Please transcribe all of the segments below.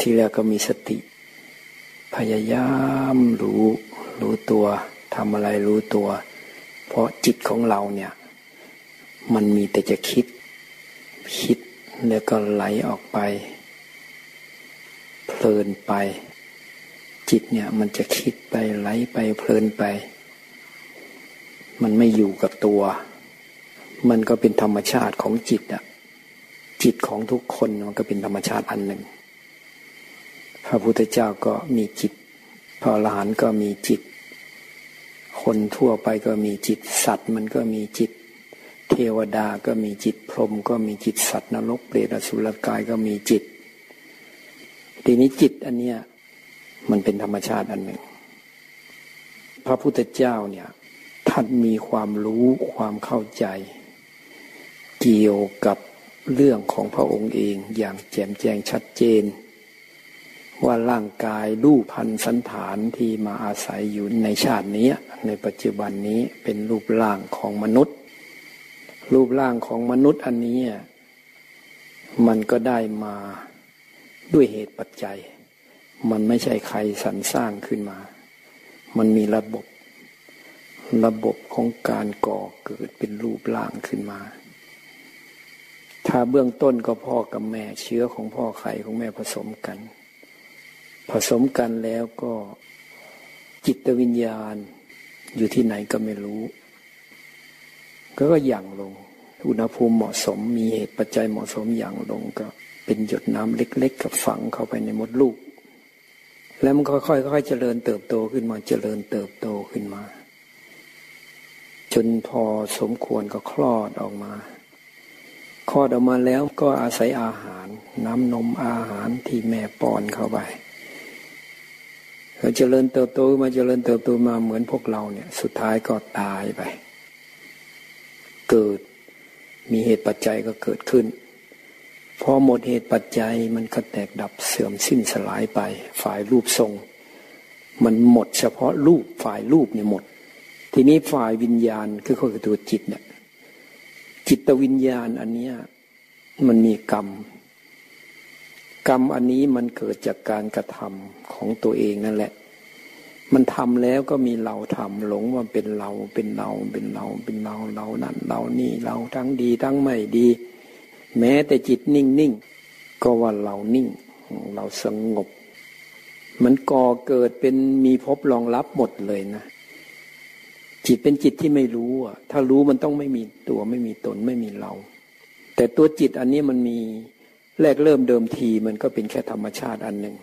ที่แรกก็มีสติ พยายามรู้รู้ตัวทำอะไรรู้ตัว เพราะจิตของเราเนี่ย มันมีแต่จะคิด คิดแล้วก็ไหลออกไป เพลินไป จิตเนี่ยมันจะคิดไปไหลไปเพลินไป มันไม่อยู่กับตัว มันก็เป็นธรรมชาติของจิตอะจิตของทุกคนมันก็เป็นธรรมชาติอันหนึ่ง พระพุทธเจ้าก็มีจิต พระอรหันต์ก็มีจิต คนทั่วไปก็มีจิต สัตว์มันก็มีจิต เทวดาก็มีจิต พรหมก็มีจิต สัตว์นรกเปรตอสุรกายก็มีจิต ทีนี้จิตอันเนี้ยมันเป็นธรรมชาติอันหนึ่ง พระพุทธเจ้าเนี่ยท่านมีความรู้ความเข้าใจ เกี่ยวกับเรื่องของพระองค์เองอย่างแจ่มแจ้งชัดเจน ว่าร่างกายรูปพันสันฐานที่มาอาศัยอยู่ในชาตินี้ ในปัจจุบันนี้เป็นรูปร่างของมนุษย์ รูปร่างของมนุษย์อันนี้ มันก็ได้มาด้วยเหตุปัจจัย มันไม่ใช่ใครสรรสร้างขึ้นมา มันมีระบบ ระบบของการก่อเกิดเป็นรูปร่างขึ้นมาถ้าเบื้องต้นก็พ่อกับแม่เชื้อของพ่อไข่ของแม่ผสมกัน ผสมกันแล้วก็จิตวิญญาณอยู่ที่ไหนก็ไม่รู้ ก็ก็หยั่งลง อุณหภูมิเหมาะสมมีเหตุปัจจัยเหมาะสมอย่างลงก็เป็นหยดน้ำเล็ก ๆ กับฝังเข้าไปในมดลูก แล้วมันค่อยๆค่อยๆเจริญเติบโตขึ้นมาเจริญเติบโตขึ้นมา จนพอสมควรก็คลอดออกมาคลอดออกมาแล้วก็อาศัยอาหาร น้ำนมอาหารที่แม่ป้อนเข้าไป เขาเจริญเติบโตมาเจริญเติบโตมาเหมือนพวกเราเนี่ย สุดท้ายก็ตายไป เกิดมีเหตุปัจจัยก็เกิดขึ้น พอหมดเหตุปัจจัยมันก็แตกดับเสื่อมสิ้นสลายไป ฝ่ายรูปทรง มันหมดเฉพาะรูปฝ่ายรูปเนี่ยหมด ทีนี้ฝ่ายวิญญาณคือคือตัวจิตเนี่ยจิตวิญญาณอันเนี้ยมันมีกรรม กรรมอันนี้มันเกิดจากการกระทำของตัวเองนั่นแหละ มันทำแล้วก็มีเราทำหลงว่าเป็นเราเป็นเราเป็นเราเป็นเราเรานั่นเรานี่เราทั้งดีทั้งไม่ดี แม้แต่จิตนิ่งนิ่งก็ว่าเรานิ่ง เราสงบ มันก่อเกิดเป็นมีพบรองรับหมดเลยนะ จิตเป็นจิตที่ไม่รู้อะ ถ้ารู้มันต้องไม่มีตัวไม่มีตนไม่มีเรา แต่ตัวจิตอันนี้มันมี แรกเริ่มเดิมทีมันก็เป็นแค่ธรรมชาติอันหนึ่ง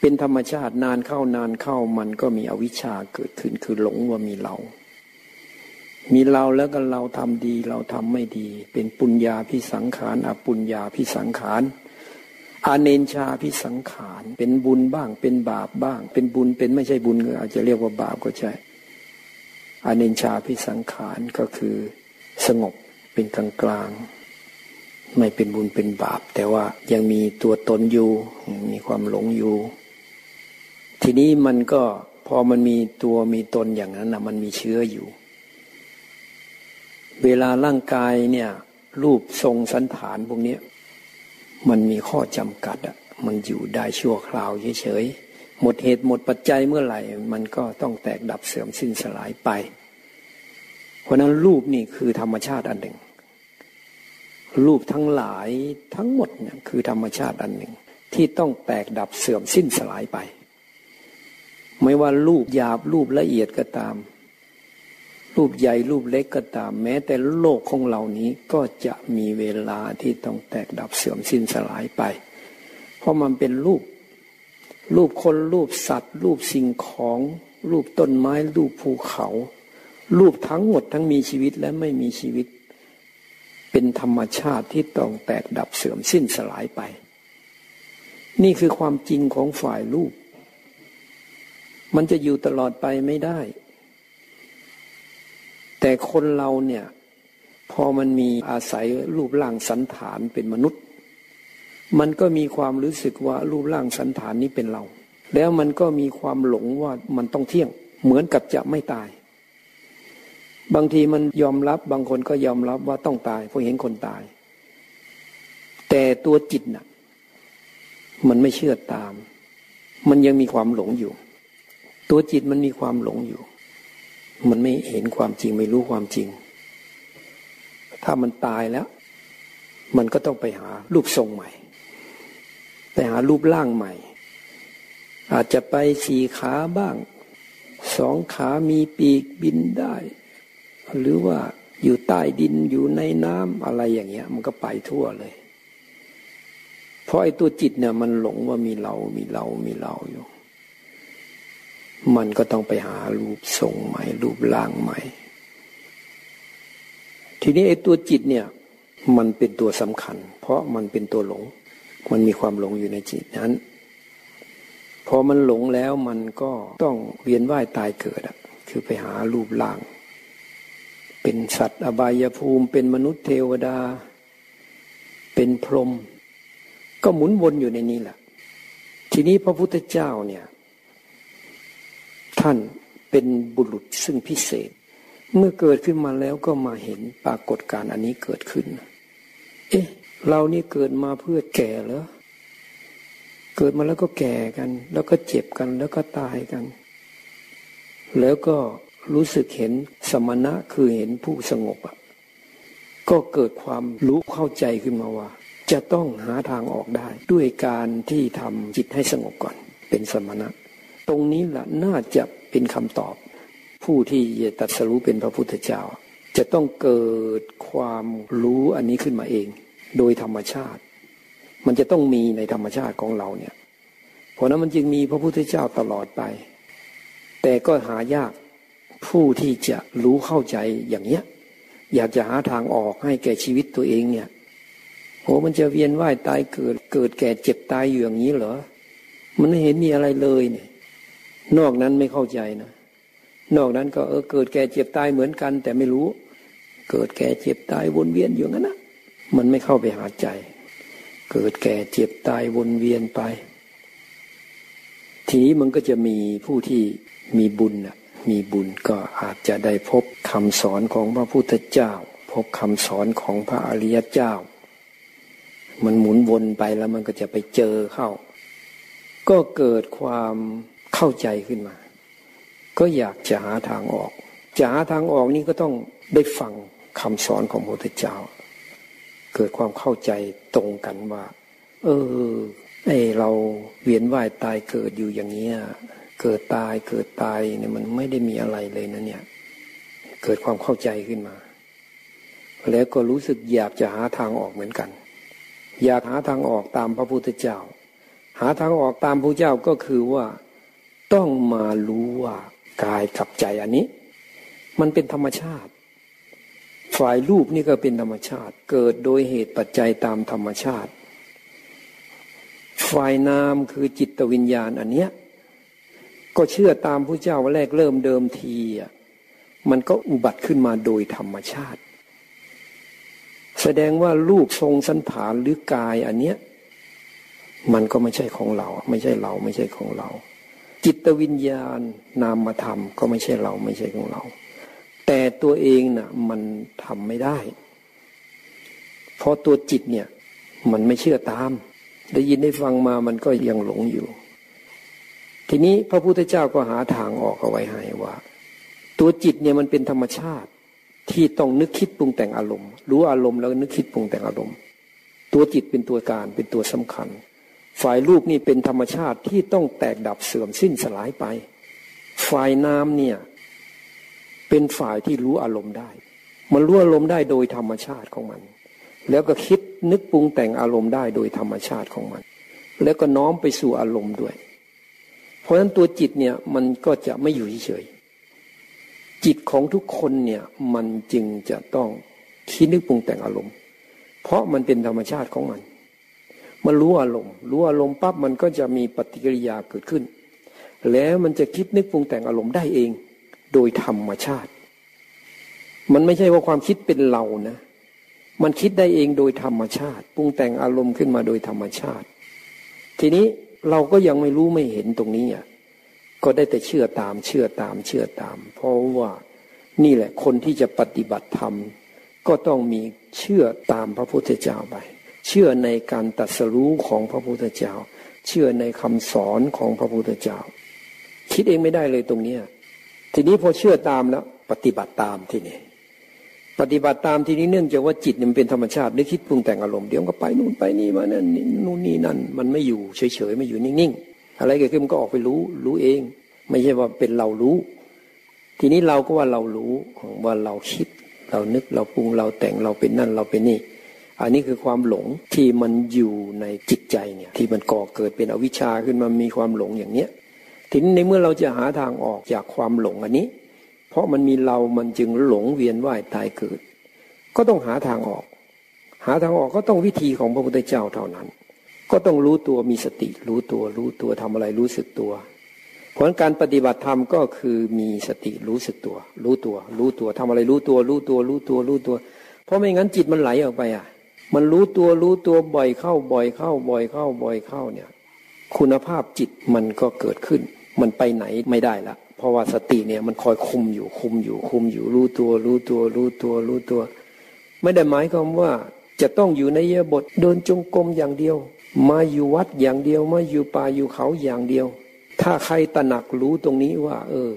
เป็นธรรมชาตินานเข้านานเข้ามันก็มีอวิชชาเกิดขึ้นคือหลงว่ามีเรา มีเราแล้วก็เราทำดีเราทำไม่ดี เป็นปุญญาพิสังขารอปุญญาพิสังขารอาเนนชาพิสังขารเป็นบุญบ้าง เป็นบาปบ้าง เป็นบุญเป็นไม่ใช่บุญก็อาจจะเรียกว่าบาปก็ใช่อนินชาพิสังขารก็คือสงบเป็นกลางกลาง ไม่เป็นบุญเป็นบาป แต่ว่ายังมีตัวตนอยู่ มีความหลงอยู่ ทีนี้มันก็พอมันมีตัวมีตนอย่างนั้นนะมันมีเชื้ออยู่ เวลาร่างกายเนี่ยรูปทรงสันฐานพวกนี้มันมีข้อจำกัดอะมันอยู่ได้ชั่วคราวเฉยๆหมดเหตุหมดปัจจัยเมื่อไหร่ มันก็ต้องแตกดับเสื่อมสิ้นสลายไป เพราะนั้นรูปนี่คือธรรมชาติอันหนึ่ง รูปทั้งหลายทั้งหมดเนี่ยคือธรรมชาติอันหนึ่ง ที่ต้องแตกดับเสื่อมสิ้นสลายไป ไม่ว่ารูปหยาบรูปละเอียดก็ตาม รูปใหญ่รูปเล็กก็ตาม แม้แต่โลกของเหล่านี้ก็จะมีเวลาที่ต้องแตกดับเสื่อมสิ้นสลายไป เพราะมันเป็นรูป รูปคนรูปสัตว์ รูปสิ่งของ รูปต้นไม้รูปภูเขา รูปทั้งหมดทั้งมีชีวิตและไม่มีชีวิต เป็นธรรมชาติที่ต้องแตกดับเสื่อมสิ้นสลายไป นี่คือความจริงของฝ่ายรูป มันจะอยู่ตลอดไปไม่ได้ แต่คนเราเนี่ย พอมันมีอาศัยรูปร่างสันฐานเป็นมนุษย์ มันก็มีความรู้สึกว่ารูปร่างสันฐานนี้เป็นเรา แล้วมันก็มีความหลงว่ามันต้องเที่ยง เหมือนกับจะไม่ตาย บางทีมันยอมรับบางคนก็ยอมรับว่าต้องตายเพราะเห็นคนตาย แต่ตัวจิตนะ่ะ มันไม่เชื่อตาม มันยังมีความหลงอยู่ ตัวจิตมันมีความหลงอยู่ มันไม่เห็นความจริงไม่รู้ความจริง ถ้ามันตายแล้ว มันก็ต้องไปหารูปทรงใหม่ ไปหารูปร่างใหม่ อาจจะไปสี่ขาบ้าง สองขามีปีกบินได้ หรือว่าอยู่ใต้ดินอยู่ในน้ำอะไรอย่างเงี้ย มันก็ไปทั่วเลยเพราะไอ้ตัวจิตเนี่ยมันหลงว่ามีเรา มีเรา มีเราอยู่ มันก็ต้องไปหารูปทรงใหม่ รูปร่างใหม่ ทีนี้ไอ้ตัวจิตเนี่ย มันเป็นตัวสำคัญ เพราะมันเป็นตัวหลง มันมีความหลงอยู่ในจิตนั้น พอมันหลงแล้วมันก็ต้องเวียนว่ายตายเกิดอะคือไปหารูปร่าง เป็นสัตว์อบายภูมิ เป็นมนุษย์เทวดา เป็นพรหมก็หมุนวนอยู่ในนี้แหละ ทีนี้พระพุทธเจ้าเนี่ย ท่านเป็นบุรุษซึ่งพิเศษ เมื่อเกิดขึ้นมาแล้วก็มาเห็นปรากฏการณ์อันนี้เกิดขึ้น เอ๊ะ เรานี่เกิดมาเพื่อแก่เหรอเกิดมาแล้วก็แก่กัน แล้วก็เจ็บกันแล้วก็ตายกัน แล้วก็ รู้สึกเห็นสมณะคือเห็นผู้สงบอะก็เกิดความรู้เข้าใจขึ้นมาว่า จะต้องหาทางออกได้ ด้วยการที่ทำจิตให้สงบก่อน เป็นสมณะ ตรงนี้แหละน่าจะเป็นคำตอบ ผู้ที่จะตัดสรู้เป็นพระพุทธเจ้า จะต้องเกิดความรู้อันนี้ขึ้นมาเอง โดยธรรมชาติ มันจะต้องมีในธรรมชาติของเราเนี่ย เพราะนั้นมันจึงมีพระพุทธเจ้าตลอดไป แต่ก็หายาก ผู้ที่จะรู้เข้าใจอย่างเนี้ย อยากจะหาทางออกให้แก่ชีวิตตัวเองเนี่ยโอ้มันจะเวียนว่ายตายเกิดเกิดแก่เจ็บตายอยู่อย่างนี้เหรอ มันไม่เห็นมีอะไรเลยเนี่ย นอกนั้นไม่เข้าใจนะ นอกนั้นก็เออเกิดแก่เจ็บตายเหมือนกัน แต่ไม่รู้ เกิดแก่เจ็บตายวนเวียนอยู่งั้นนะมันไม่เข้าไปหาใจ เกิดแก่เจ็บตายวนเวียนไป ทีนี้มันก็จะมีผู้ที่มีบุญอะ มีบุญก็อาจจะได้พบคำสอนของพระพุทธเจ้า พบคำสอนของพระอริยเจ้า มันหมุนวนไปแล้วมันก็จะไปเจอเข้า ก็เกิดความเข้าใจขึ้นมา ก็อยากจะหาทางออก จะหาทางออกนี่ก็ต้องได้ฟังคำสอนของพระพุทธเจ้า เกิดความเข้าใจตรงกันว่า เออไอเราเวียนว่ายตายเกิดอยู่อย่างเนี้ย เกิดตายเกิดตายเนี่ยมันไม่ได้มีอะไรเลยนะเนี่ย เกิดความเข้าใจขึ้นมา แล้วก็รู้สึกอยากจะหาทางออกเหมือนกัน อยากหาทางออกตามพระพุทธเจ้า หาทางออกตามพระเจ้าก็คือว่า ต้องมารู้ว่ากายกับใจอันนี้ มันเป็นธรรมชาติ ฝ่ายรูปนี่ก็เป็นธรรมชาติ เกิดโดยเหตุปัจจัยตามธรรมชาติ ฝ่ายนามคือจิตวิญญาณอันเนี้ย ก็เชื่อตามพระเจ้าว่าแรกเริ่มเดิมทีอะมันก็อุบัติขึ้นมาโดยธรรมชาติ แสดงว่ารูปทรงสันฐานหรือกายอันเนี้ยมันก็ไม่ใช่ของเรา ไม่ใช่เราไม่ใช่ของเรา จิตวิญญาณนามธรรมก็ไม่ใช่เราไม่ใช่ของเรา แต่ตัวเองน่ะมันทำไม่ได้ เพราะตัวจิตเนี่ย มันไม่เชื่อตาม ได้ยินได้ฟังมามันก็ยังหลงอยู่ ทีนี้พระพุทธเจ้าก็หาทางออกเอาไว้ให้ว่า ตัวจิตเนี่ยมันเป็นธรรมชาติที่ต้องนึกคิดปรุงแต่งอารมณ์ รู้อารมณ์แล้วนึกคิดปรุงแต่งอารมณ์ ตัวจิตเป็นตัวการเป็นตัวสำคัญ ฝ่ายรูปนี่เป็นธรรมชาติที่ต้องแตกดับเสื่อมสิ้นสลายไป ฝ่ายน้ำเนี่ยเป็นฝ่ายที่รู้อารมณ์ได้ มันรู้อารมณ์ได้โดยธรรมชาติของมัน แล้วก็คิดนึกปรุงแต่งอารมณ์ได้โดยธรรมชาติของมัน แล้วก็น้อมไปสู่อารมณ์ด้วย เพราะฉะนั้นตัวจิตเนี่ยมันก็จะไม่อยู่เฉยจิตของทุกคนเนี่ยมันจึงจะต้องคิดนึกปรุงแต่งอารมณ์ เพราะมันเป็นธรรมชาติของมัน มันรู้อารมณ์ รู้อารมณ์ปั๊บมันก็จะมีปฏิกิริยาเกิดขึ้น แล้วมันจะคิดนึกปรุงแต่งอารมณ์ได้เอง โดยธรรมชาติ มันไม่ใช่ว่าความคิดเป็นเรานะ มันคิดได้เองโดยธรรมชาติ ปรุงแต่งอารมณ์ขึ้นมาโดยธรรมชาติ ทีนี้ เราก็ยังไม่รู้ไม่เห็นตรงนี้อะก็ได้แต่เชื่อตาม เชื่อตาม เชื่อตาม เพราะว่านี่แหละคนที่จะปฏิบัติธรรม ก็ต้องมีเชื่อตามพระพุทธเจ้าไป เชื่อในการตัดสรู้ของพระพุทธเจ้า เชื่อในคำสอนของพระพุทธเจ้า คิดเองไม่ได้เลยตรงเนี้ยทีนี้พอเชื่อตามแล้ว ปฏิบัติตามทีนี้ ปฏิบัติตามทีนี้เนื่องจากว่าจิตมันเป็นธรรมชาตินึกคิดปรุงแต่งอารมณ์เดี๋ยวก็ไปนู่นไปนี่มานั่นนู่นนี่นั่น มันไม่อยู่เฉยๆไม่อยู่นิ่งๆอะไรเกิดขึ้นมันก็ออกไปรู้รู้เอง ไม่ใช่ว่าเป็นเรารู้ ทีนี้เราก็ว่าเรารู้ว่าเราคิด เรานึกเราปรุงเราแต่งเราเป็นนั่นเราเป็นนี่ อันนี้คือความหลงที่มันอยู่ในจิตใจเนี่ยที่มันก่อเกิดเป็นอวิชชาขึ้นมามีความหลงอย่างเนี้ยทีนี้ในเมื่อเราจะหาทางออกจากความหลงอันนี้ ราะมันมีเรามันจึงหลงเวียนว่ายตายเกิด ก็ต้องหาทางออก หาทางออกก็ต้องวิธีของพระพุทธเจ้าเท่านั้น ก็ต้องรู้ตัวมีสติ รู้ตัวรู้ตัวทำอะไรรู้สึกตัวผลการปฏิบัติธรรมก็คือมีสติรู้สึกตัว รู้ตัว รู้ตัวทำอะไรรู้ตัว รู้ตัวรู้ตัวรู้ตัว เพราะไม่งั้นจิตมันไหลออกไปอะ มันรู้ตัวรู้ตัวบ่อยเข้าบ่อยเข้าบ่อยเข้าบ่อยเข้าเนี่ย คุณภาพจิตมันก็เกิดขึ้น มันไปไหนไม่ได้ละ เพราะว่าสติเนี่ยมันคอยคุมอยู่คุมอยู่คุมอยู่รู้ตัว รู้ตัว รู้ตัว รู้ตัว ไม่ได้หมายความว่าจะต้องอยู่ในเยบทเดินจงกรมอย่างเดียว มาอยู่วัดอย่างเดียว มาอยู่ป่าอยู่เขาอย่างเดียว ถ้าใครตระหนักรู้ตรงนี้ว่า เออ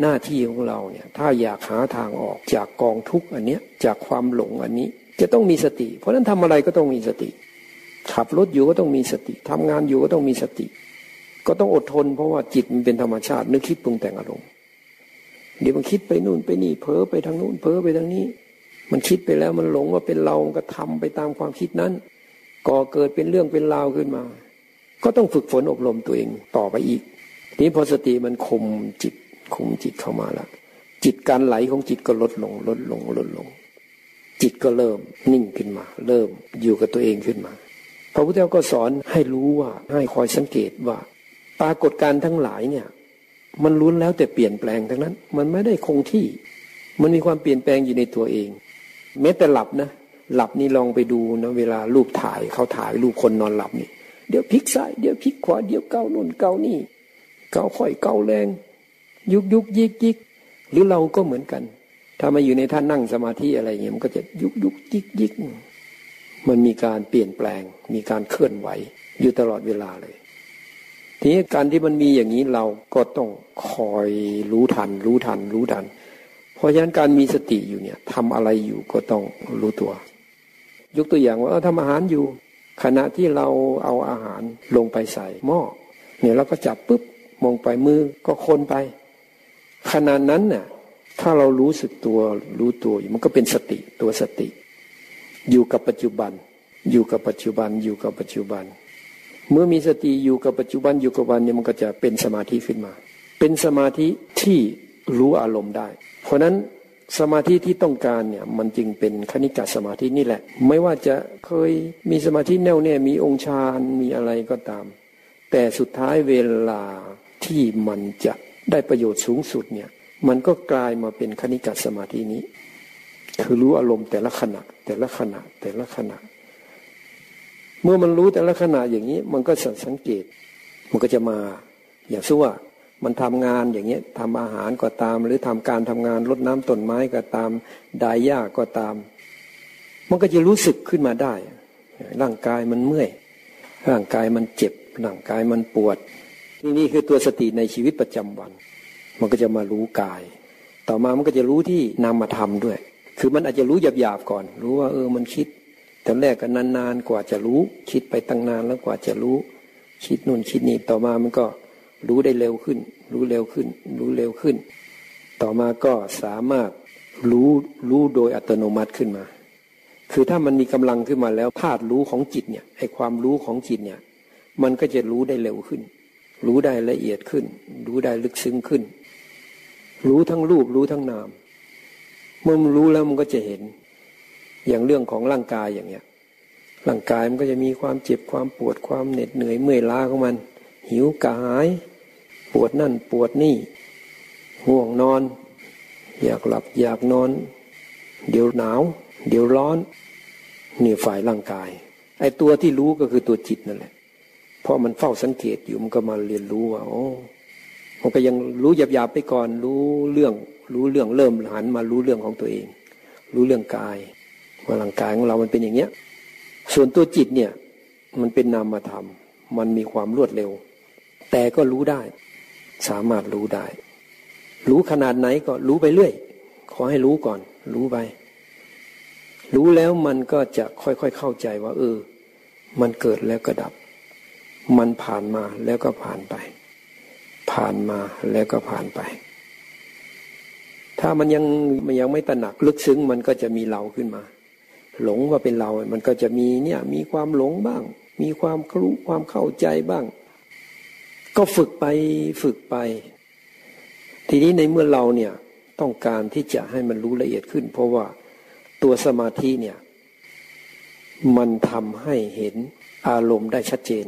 หน้าที่ของเราเนี่ย ถ้าอยากหาทางออกจากกองทุกข์อันเนี้ยจากความหลงอันนี้ จะต้องมีสติ เพราะนั้นทำอะไรก็ต้องมีสติ ขับรถอยู่ก็ต้องมีสติทำงานอยู่ก็ต้องมีสติ ก็ต้องอดทนเพราะว่าจิตมันเป็นธรรมชาตินึกคิดปรุงแต่งอารมณ์เดี๋ยวมันคิดไปนู่นไปนี่เพ้อไปทางนู่นเพ้อไปทางนี้ มันคิดไปแล้วมันหลงว่าเป็นเราก็ทำไปตามความคิดนั้นก่อเกิดเป็นเรื่องเป็นราวขึ้นมา ก็ต้องฝึกฝนอบรมตัวเองต่อไปอีกนี้พอสติมันคุมจิตคุมจิตเข้ามาแล้วจิตการไหลของจิตก็ลดลงลดลงลดลง จิตก็เริ่มนิ่งขึ้นมา เริ่มอยู่กับตัวเองขึ้นมา พระพุทธเจ้าก็สอนให้รู้ว่าให้คอยสังเกตว่า ปรากฏการทั้งหลายเนี่ย มันล้วนแล้วแต่เปลี่ยนแปลงทั้งนั้น มันไม่ได้คงที่ มันมีความเปลี่ยนแปลงอยู่ในตัวเอง แม้แต่หลับนะ หลับนี่ลองไปดูนะเวลารูปถ่ายเขาถ่ายรูปคนนอนหลับนี่เดี๋ยวพลิกซ้ายเดี๋ยวพลิกขวาเดี๋ยวเกาน่นเกานี่เกาค่อยเกาแรง ยุกยุกยิกยิกหรือเราก็เหมือนกัน ถ้ามาอยู่ในท่านนั่งสมาธิอะไรเงี้ยมันก็จะยุกยุกยิกยิกมันมีการเปลี่ยนแปลง มีการเคลื่อนไหว อยู่ตลอดเวลาเลย ทีนี้การที่มันมีอย่างนี้เราก็ต้องคอยรู้ทัน รู้ทัน รู้ทัน เพราะฉะนั้นการมีสติอยู่เนี่ยทำอะไรอยู่ก็ต้องรู้ตัว ยกตัวอย่างว่าทำอาหารอยู่ ขณะที่เราเอาอาหารลงไปใส่หม้อเนี่ยเราก็จับปุ๊บมองไปมือก็คนไป ขณะนั้นน่ะถ้าเรารู้สึกตัวรู้ตัวอยู่มันก็เป็นสติตัวสติ อยู่กับปัจจุบัน อยู่กับปัจจุบันอยู่กับปัจจุบัน เมื่อมีสติอยู่กับปัจจุบันอยู่กับวันเนี่ยมันก็จะเป็นสมาธิขึ้นมา เป็นสมาธิที่รู้อารมณ์ได้ เพราะนั้นสมาธิที่ต้องการเนี่ยมันจึงเป็นคณิกาสมาธินี่แหละ ไม่ว่าจะเคยมีสมาธิแน่วแน่มีองค์ฌานมีอะไรก็ตาม แต่สุดท้ายเวลาที่มันจะได้ประโยชน์สูงสุดเนี่ยมันก็กลายมาเป็นคณิกาสมาธินี้ คือรู้อารมณ์แต่ละขณะแต่ละขณะแต่ละขณะ เมื่อมันรู้แต่ละขณะอย่างนี้ มันก็สังเกต มันก็จะมา อย่างสู้ว่ามันทำงานอย่างเงี้ยทำอาหารก็ตาม หรือทำการทำงานรดน้ำต้นไม้ก็ตามดายหญ้าก็ตาม มันก็จะรู้สึกขึ้นมาได้ ร่างกายมันเมื่อย ร่างกายมันเจ็บ ร่างกายมันปวด นี่นี่คือตัวสติในชีวิตประจำวัน มันก็จะมารู้กาย ต่อมามันก็จะรู้ที่นามธรรมด้วย คือมันอาจจะรู้หยาบๆก่อน รู้ว่าเออมันคิด แต่แรกก็นานๆกว่าจะรู้ คิดไปตั้งนานแล้วกว่าจะรู้ คิดนู่นคิดนี่ต่อมามันก็รู้ได้เร็วขึ้น รู้เร็วขึ้น รู้เร็วขึ้น ต่อมาก็สามารถรู้รู้โดยอัตโนมัติขึ้นมา คือถ้ามันมีกำลังขึ้นมาแล้วธาตุรู้ของจิตเนี่ยไอความรู้ของจิตเนี่ย มันก็จะรู้ได้เร็วขึ้น รู้ได้ละเอียดขึ้น รู้ได้ลึกซึ้งขึ้น รู้ทั้งรูปรู้ทั้งนามเมื่อมันรู้แล้วมันก็จะเห็น อย่างเรื่องของร่างกายอย่างเงี้ยร่างกายมันก็จะมีความเจ็บความปวดความเหน็ดเหนื่อยเมื่อยล้าของมัน หิวกระหาย ปวดนั่นปวดนี่ห่วงนอน อยากหลับอยากนอน เดี๋ยวหนาว เดี๋ยวร้อนนี่ฝ่ายร่างกาย ไอ้ตัวที่รู้ก็คือตัวจิตนั่นแหละเพราะมันเฝ้าสังเกตอยู่มันก็มาเรียนรู้ว่าโอ้มันก็ยังรู้หยาบๆไปก่อน รู้เรื่อง รู้เรื่องเริ่มหันมารู้เรื่องของตัวเอง รู้เรื่องกาย ว่าร่างกายของเรามันเป็นอย่างเนี้ย ส่วนตัวจิตเนี่ย มันเป็นนามธรรม มันมีความรวดเร็ว แต่ก็รู้ได้ สามารถรู้ได้ รู้ขนาดไหนก็รู้ไปเรื่อย ขอให้รู้ก่อน รู้ไป รู้แล้วมันก็จะค่อยๆเข้าใจว่า เออ มันเกิดแล้วก็ดับ มันผ่านมาแล้วก็ผ่านไป ผ่านมาแล้วก็ผ่านไปถ้ามันยังมันยังไม่ตระหนักลึกซึ้งมันก็จะมีเราขึ้นมา หลงว่าเป็นเรา มันก็จะมีเนี่ยมีความหลงบ้าง มีความรู้ความเข้าใจบ้าง ก็ฝึกไปฝึกไป ทีนี้ในเมื่อเราเนี่ยต้องการที่จะให้มันรู้ละเอียดขึ้น เพราะว่าตัวสมาธิเนี่ยมันทำให้เห็นอารมณ์ได้ชัดเจน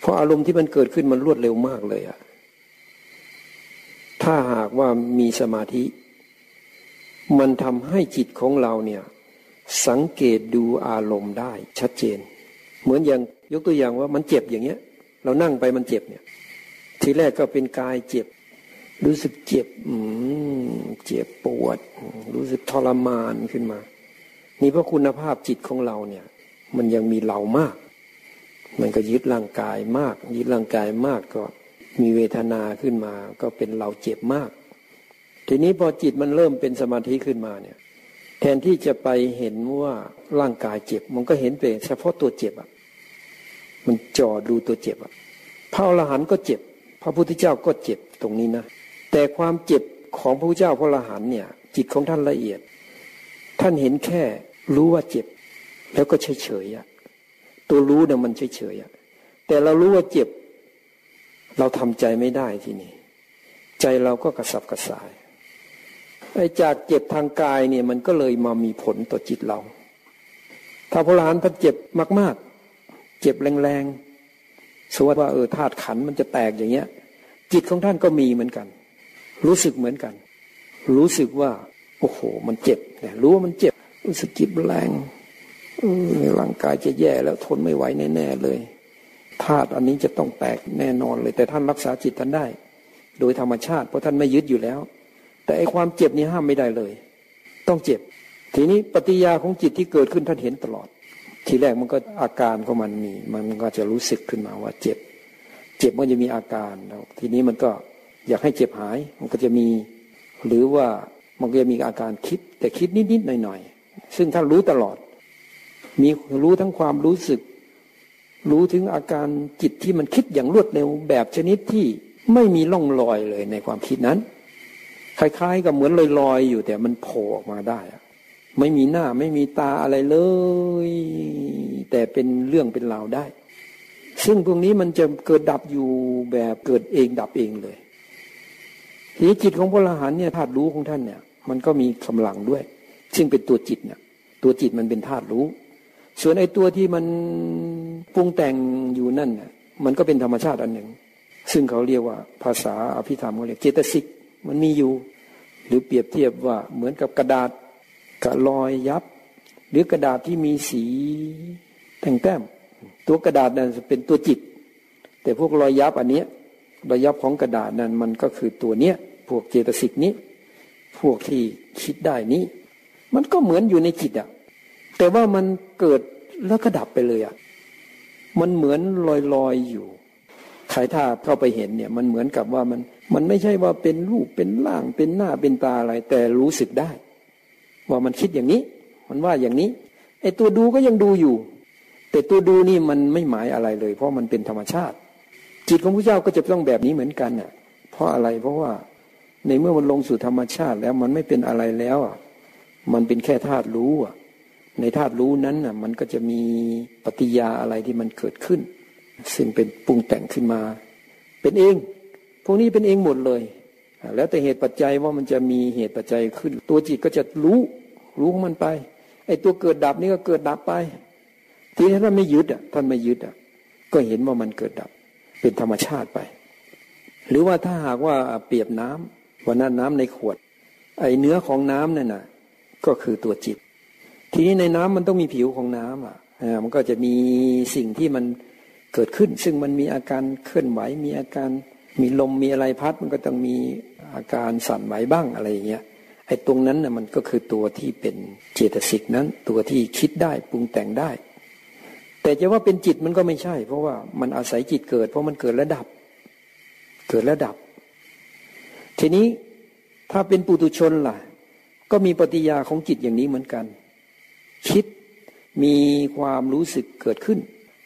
เพราะอารมณ์ที่มันเกิดขึ้นมันรวดเร็วมากเลยอะถ้าหากว่ามีสมาธิ มันทำให้จิตของเราเนี่ย สังเกตดูอารมณ์ได้ชัดเจน เหมือนอย่างยกตัวอย่างว่ามันเจ็บอย่างเงี้ย เรานั่งไปมันเจ็บเนี่ย ทีแรกก็เป็นกายเจ็บ รู้สึกเจ็บอืมเจ็บปวด รู้สึกทรมานขึ้นมา นี่เพราะคุณภาพจิตของเราเนี่ย มันยังมีเรามาก มันก็ยึดร่างกายมาก ยึดร่างกายมากก็มีเวทนาขึ้นมา ก็เป็นเราเจ็บมาก ทีนี้พอจิตมันเริ่มเป็นสมาธิขึ้นมาเนี่ย แทนที่จะไปเห็นว่าร่างกายเจ็บ มันก็เห็นเป็นเฉพาะตัวเจ็บอะ มันจ่อดูตัวเจ็บอะพระอรหันต์ก็เจ็บ พระพุทธเจ้าก็เจ็บตรงนี้นะ แต่ความเจ็บของพระพุทธเจ้าพระอรหันต์เนี่ย จิตของท่านละเอียด ท่านเห็นแค่รู้ว่าเจ็บ แล้วก็เฉยเฉยอะตัวรู้เนี่ยมันเฉยเฉยอะแต่เรารู้ว่าเจ็บ เราทำใจไม่ได้ทีนี้ใจเราก็กระสับกระส่าย ไอ้จากเจ็บทางกายเนี่ยมันก็เลยมามีผลต่อจิตเรา ถ้าพระหลานท่านเจ็บมาก ๆ เจ็บแรงๆสมมติว่าเออธาตุขันมันจะแตกอย่างเงี้ย จิตของท่านก็มีเหมือนกัน รู้สึกเหมือนกัน รู้สึกว่า โอ้โห มันเจ็บเนี่ยรู้ว่ามันเจ็บรู้สึกจิตแรงร่างกายจะแย่แล้วทนไม่ไหวแน่ๆเลยธาตุอันนี้จะต้องแตกแน่นอนเลย แต่ท่านรักษาจิตท่านได้ โดยธรรมชาติเพราะท่านไม่ยึดอยู่แล้ว แต่ไอความเจ็บนี่ห้ามไม่ได้เลย ต้องเจ็บ ทีนี้ปฏิยาของจิตที่เกิดขึ้นท่านเห็นตลอด ทีแรกมันก็อาการของมันมี มันก็จะรู้สึกขึ้นมาว่าเจ็บ เจ็บมันจะมีอาการแล้วทีนี้มันก็อยากให้เจ็บหาย มันก็จะมี หรือว่ามันก็จะมีอาการคิด แต่คิดนิดๆหน่อยๆ ซึ่งท่านรู้ตลอด มีรู้ทั้งความรู้สึก รู้ถึงอาการจิตที่มันคิดอย่างรวดเร็วแบบชนิดที่ไม่มีร่องรอยเลยในความคิดนั้น คล้ายๆกับเหมือนลอยๆอยู่แต่มันโผล่ออกมาได้ไม่มีหน้าไม่มีตาอะไรเลย แต่เป็นเรื่องเป็นราวได้ ซึ่งพวกนี้มันจะเกิดดับอยู่แบบเกิดเองดับเองเลย ทีนี้จิตของพระอรหันต์เนี่ยธาตุรู้ของท่านเนี่ย มันก็มีกำลังด้วย ซึ่งเป็นตัวจิตเนี่ย ตัวจิตมันเป็นธาตุรู้ ส่วนไอ้ตัวที่มันปรุงแต่งอยู่นั่นเนี่ยมันก็เป็นธรรมชาติอันหนึ่ง ซึ่งเขาเรียกว่าภาษาอภิธรรมเขาเรียกเจตสิก มันมีอยู่ หรือเปรียบเทียบว่าเหมือนกับกระดาษกระลอยยับ หรือกระดาษที่มีสีแต่งแต้ม ตัวกระดาษนั้นเป็นตัวจิต แต่พวกรอยยับอันนี้รอยยับของกระดาษนั้นมันก็คือตัวเนี้ยพวกเจตสิกนี้ พวกที่คิดได้นี้ มันก็เหมือนอยู่ในจิตอะแต่ว่ามันเกิดแล้วก็ดับไปเลยอะมันเหมือนลอยลอยอยู่ ใครถ้าเข้าไปเห็นเนี่ยมันเหมือนกับว่ามันมันไม่ใช่ว่าเป็นรูปเป็นร่างเป็นหน้าเป็นตาอะไร แต่รู้สึกได้ ว่ามันคิดอย่างนี้ มันว่าอย่างนี้ไอ้ตัวดูก็ยังดูอยู่ แต่ตัวดูนี่มันไม่หมายอะไรเลย เพราะมันเป็นธรรมชาติ จิตของพระเจ้าก็จะต้องแบบนี้เหมือนกันน่ะเพราะอะไรเพราะว่าในเมื่อมันลงสู่ธรรมชาติแล้วมันไม่เป็นอะไรแล้วอะมันเป็นแค่ธาตุรู้อะในธาตุรู้นั้นอะมันก็จะมีปฏิยาอะไรที่มันเกิดขึ้น ซึ่งเป็นปรุงแต่งขึ้นมา เป็นเอง พวกนี้เป็นเองหมดเลย แล้วแต่เหตุปัจจัยว่ามันจะมีเหตุปัจจัยขึ้น ตัวจิตก็จะรู้รู้ของมันไปไอ้ตัวเกิดดับนี่ก็เกิดดับไป ทีนี้ท่านไม่ยึดอะท่านไม่ยึดอะก็เห็นว่ามันเกิดดับ เป็นธรรมชาติไป หรือว่าถ้าหากว่าเปรียบน้ำวันนั้นน้ำในขวด ไอ้เนื้อของน้ำนั่นน่ะ ก็คือตัวจิต ทีนี้ในน้ำมันต้องมีผิวของน้ำอะมันก็จะมีสิ่งที่มัน เกิดขึ้น ซึ่งมันมีอาการเคลื่อนไหวมีอาการมีลมมีอะไรพัดมันก็ต้องมีอาการสั่นไหวบ้างอะไรอย่างเงี้ยไอ้ตรงนั้นน่ะมันก็คือตัวที่เป็นเจตสิกนั้น ตัวที่คิดได้ปรุงแต่งได้ แต่จะว่าเป็นจิตมันก็ไม่ใช่ เพราะว่ามันอาศัยจิตเกิด เพราะมันเกิดแล้วดับ เกิดแล้วดับ ทีนี้ถ้าเป็นปุตุชนล่ะ ก็มีปฏิยาของจิตอย่างนี้เหมือนกัน คิดมีความรู้สึกเกิดขึ้น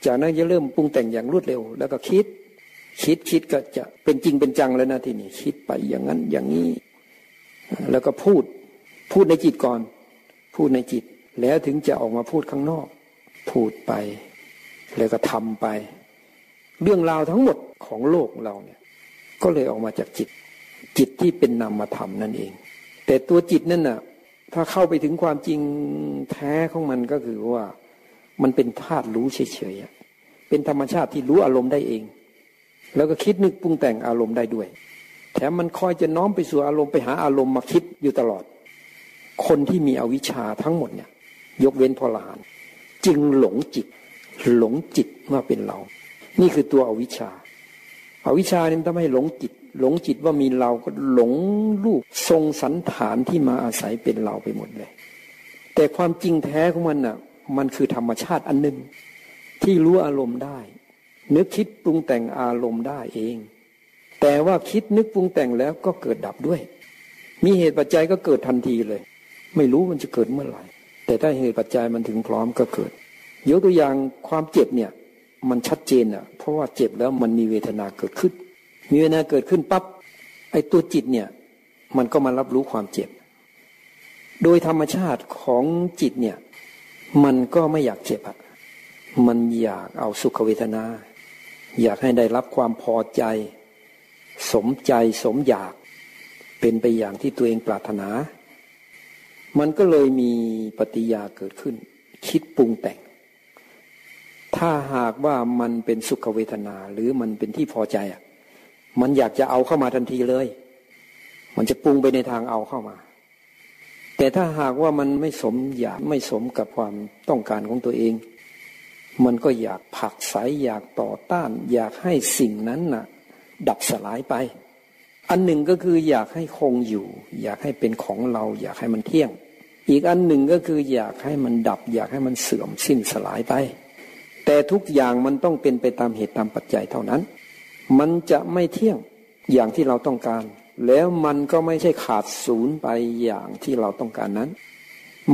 จากนั้นจะเริ่มปรุงแต่งอย่างรวดเร็ว แล้วก็คิด คิดคิดก็จะเป็นจริงเป็นจังแล้วนะทีนี้คิดไปอย่างนั้นอย่างนี้ แล้วก็พูดพูดในจิตก่อน พูดในจิต แล้วถึงจะออกมาพูดข้างนอก พูดไป แล้วก็ทำไป เรื่องราวทั้งหมดของโลกเราเนี่ย ก็เลยออกมาจากจิต จิตที่เป็นนามธรรมนั่นเอง แต่ตัวจิตนั่นน่ะถ้าเข้าไปถึงความจริงแท้ของมันก็คือว่า มันเป็นธาตุรู้เฉยๆเป็นธรรมชาติที่รู้อารมณ์ได้เอง แล้วก็คิดนึกปรุงแต่งอารมณ์ได้ด้วย แถมมันคอยจะน้อมไปสู่อารมณ์ไปหาอารมณ์มาคิดอยู่ตลอด คนที่มีอวิชชาทั้งหมดเนี่ย ยกเว้นพลานจึงหลงจิต หลงจิตว่าเป็นเรา นี่คือตัวอวิชชาอาวิชชานี่ยทำให้หลงจิต หลงจิตว่ามีเราก็หลงรูปทรงสันฐานที่มาอาศัยเป็นเราไปหมดเลย แต่ความจริงแท้ของมันน่ะ มันคือธรรมชาติอันหนึ่ง ที่รู้อารมณ์ได้ นึกคิดปรุงแต่งอารมณ์ได้เอง แต่ว่าคิดนึกปรุงแต่งแล้วก็เกิดดับด้วย มีเหตุปัจจัยก็เกิดทันทีเลย ไม่รู้มันจะเกิดเมื่อไหร่ แต่ถ้าเหตุปัจจัยมันถึงพร้อมก็เกิดยกตัวอย่างความเจ็บเนี่ย มันชัดเจนอะ เพราะว่าเจ็บแล้วมันมีเวทนาเกิดขึ้น มีเวทนาเกิดขึ้นปั๊บไอ้ตัวจิตเนี่ย มันก็มารับรู้ความเจ็บ โดยธรรมชาติของจิตเนี่ย มันก็ไม่อยากเจ็บอะมันอยากเอาสุขเวทนา อยากให้ได้รับความพอใจ สมใจสมอยากเป็นไปอย่างที่ตัวเองปรารถนา มันก็เลยมีปฏิยาเกิดขึ้น คิดปรุงแต่ง ถ้าหากว่ามันเป็นสุขเวทนาหรือมันเป็นที่พอใจอะ มันอยากจะเอาเข้ามาทันทีเลย มันจะปรุงไปในทางเอาเข้ามา แต่ถ้าหากว่ามันไม่สมอยากไม่สมกับความต้องการของตัวเอง มันก็อยากผักใสอยากต่อต้าน อยากให้สิ่งนั้นน่ะ ดับสลายไป อันหนึ่งก็คืออยากให้คงอยู่ อยากให้เป็นของเรา อยากให้มันเที่ยง อีกอันหนึ่งก็คืออยากให้มันดับ อยากให้มันเสื่อมสิ้นสลายไป แต่ทุกอย่างมันต้องเป็นไปตามเหตุตามปัจจัยเท่านั้น มันจะไม่เที่ยงอย่างที่เราต้องการ แล้วมันก็ไม่ใช่ขาดศูนย์ไปอย่างที่เราต้องการนั้น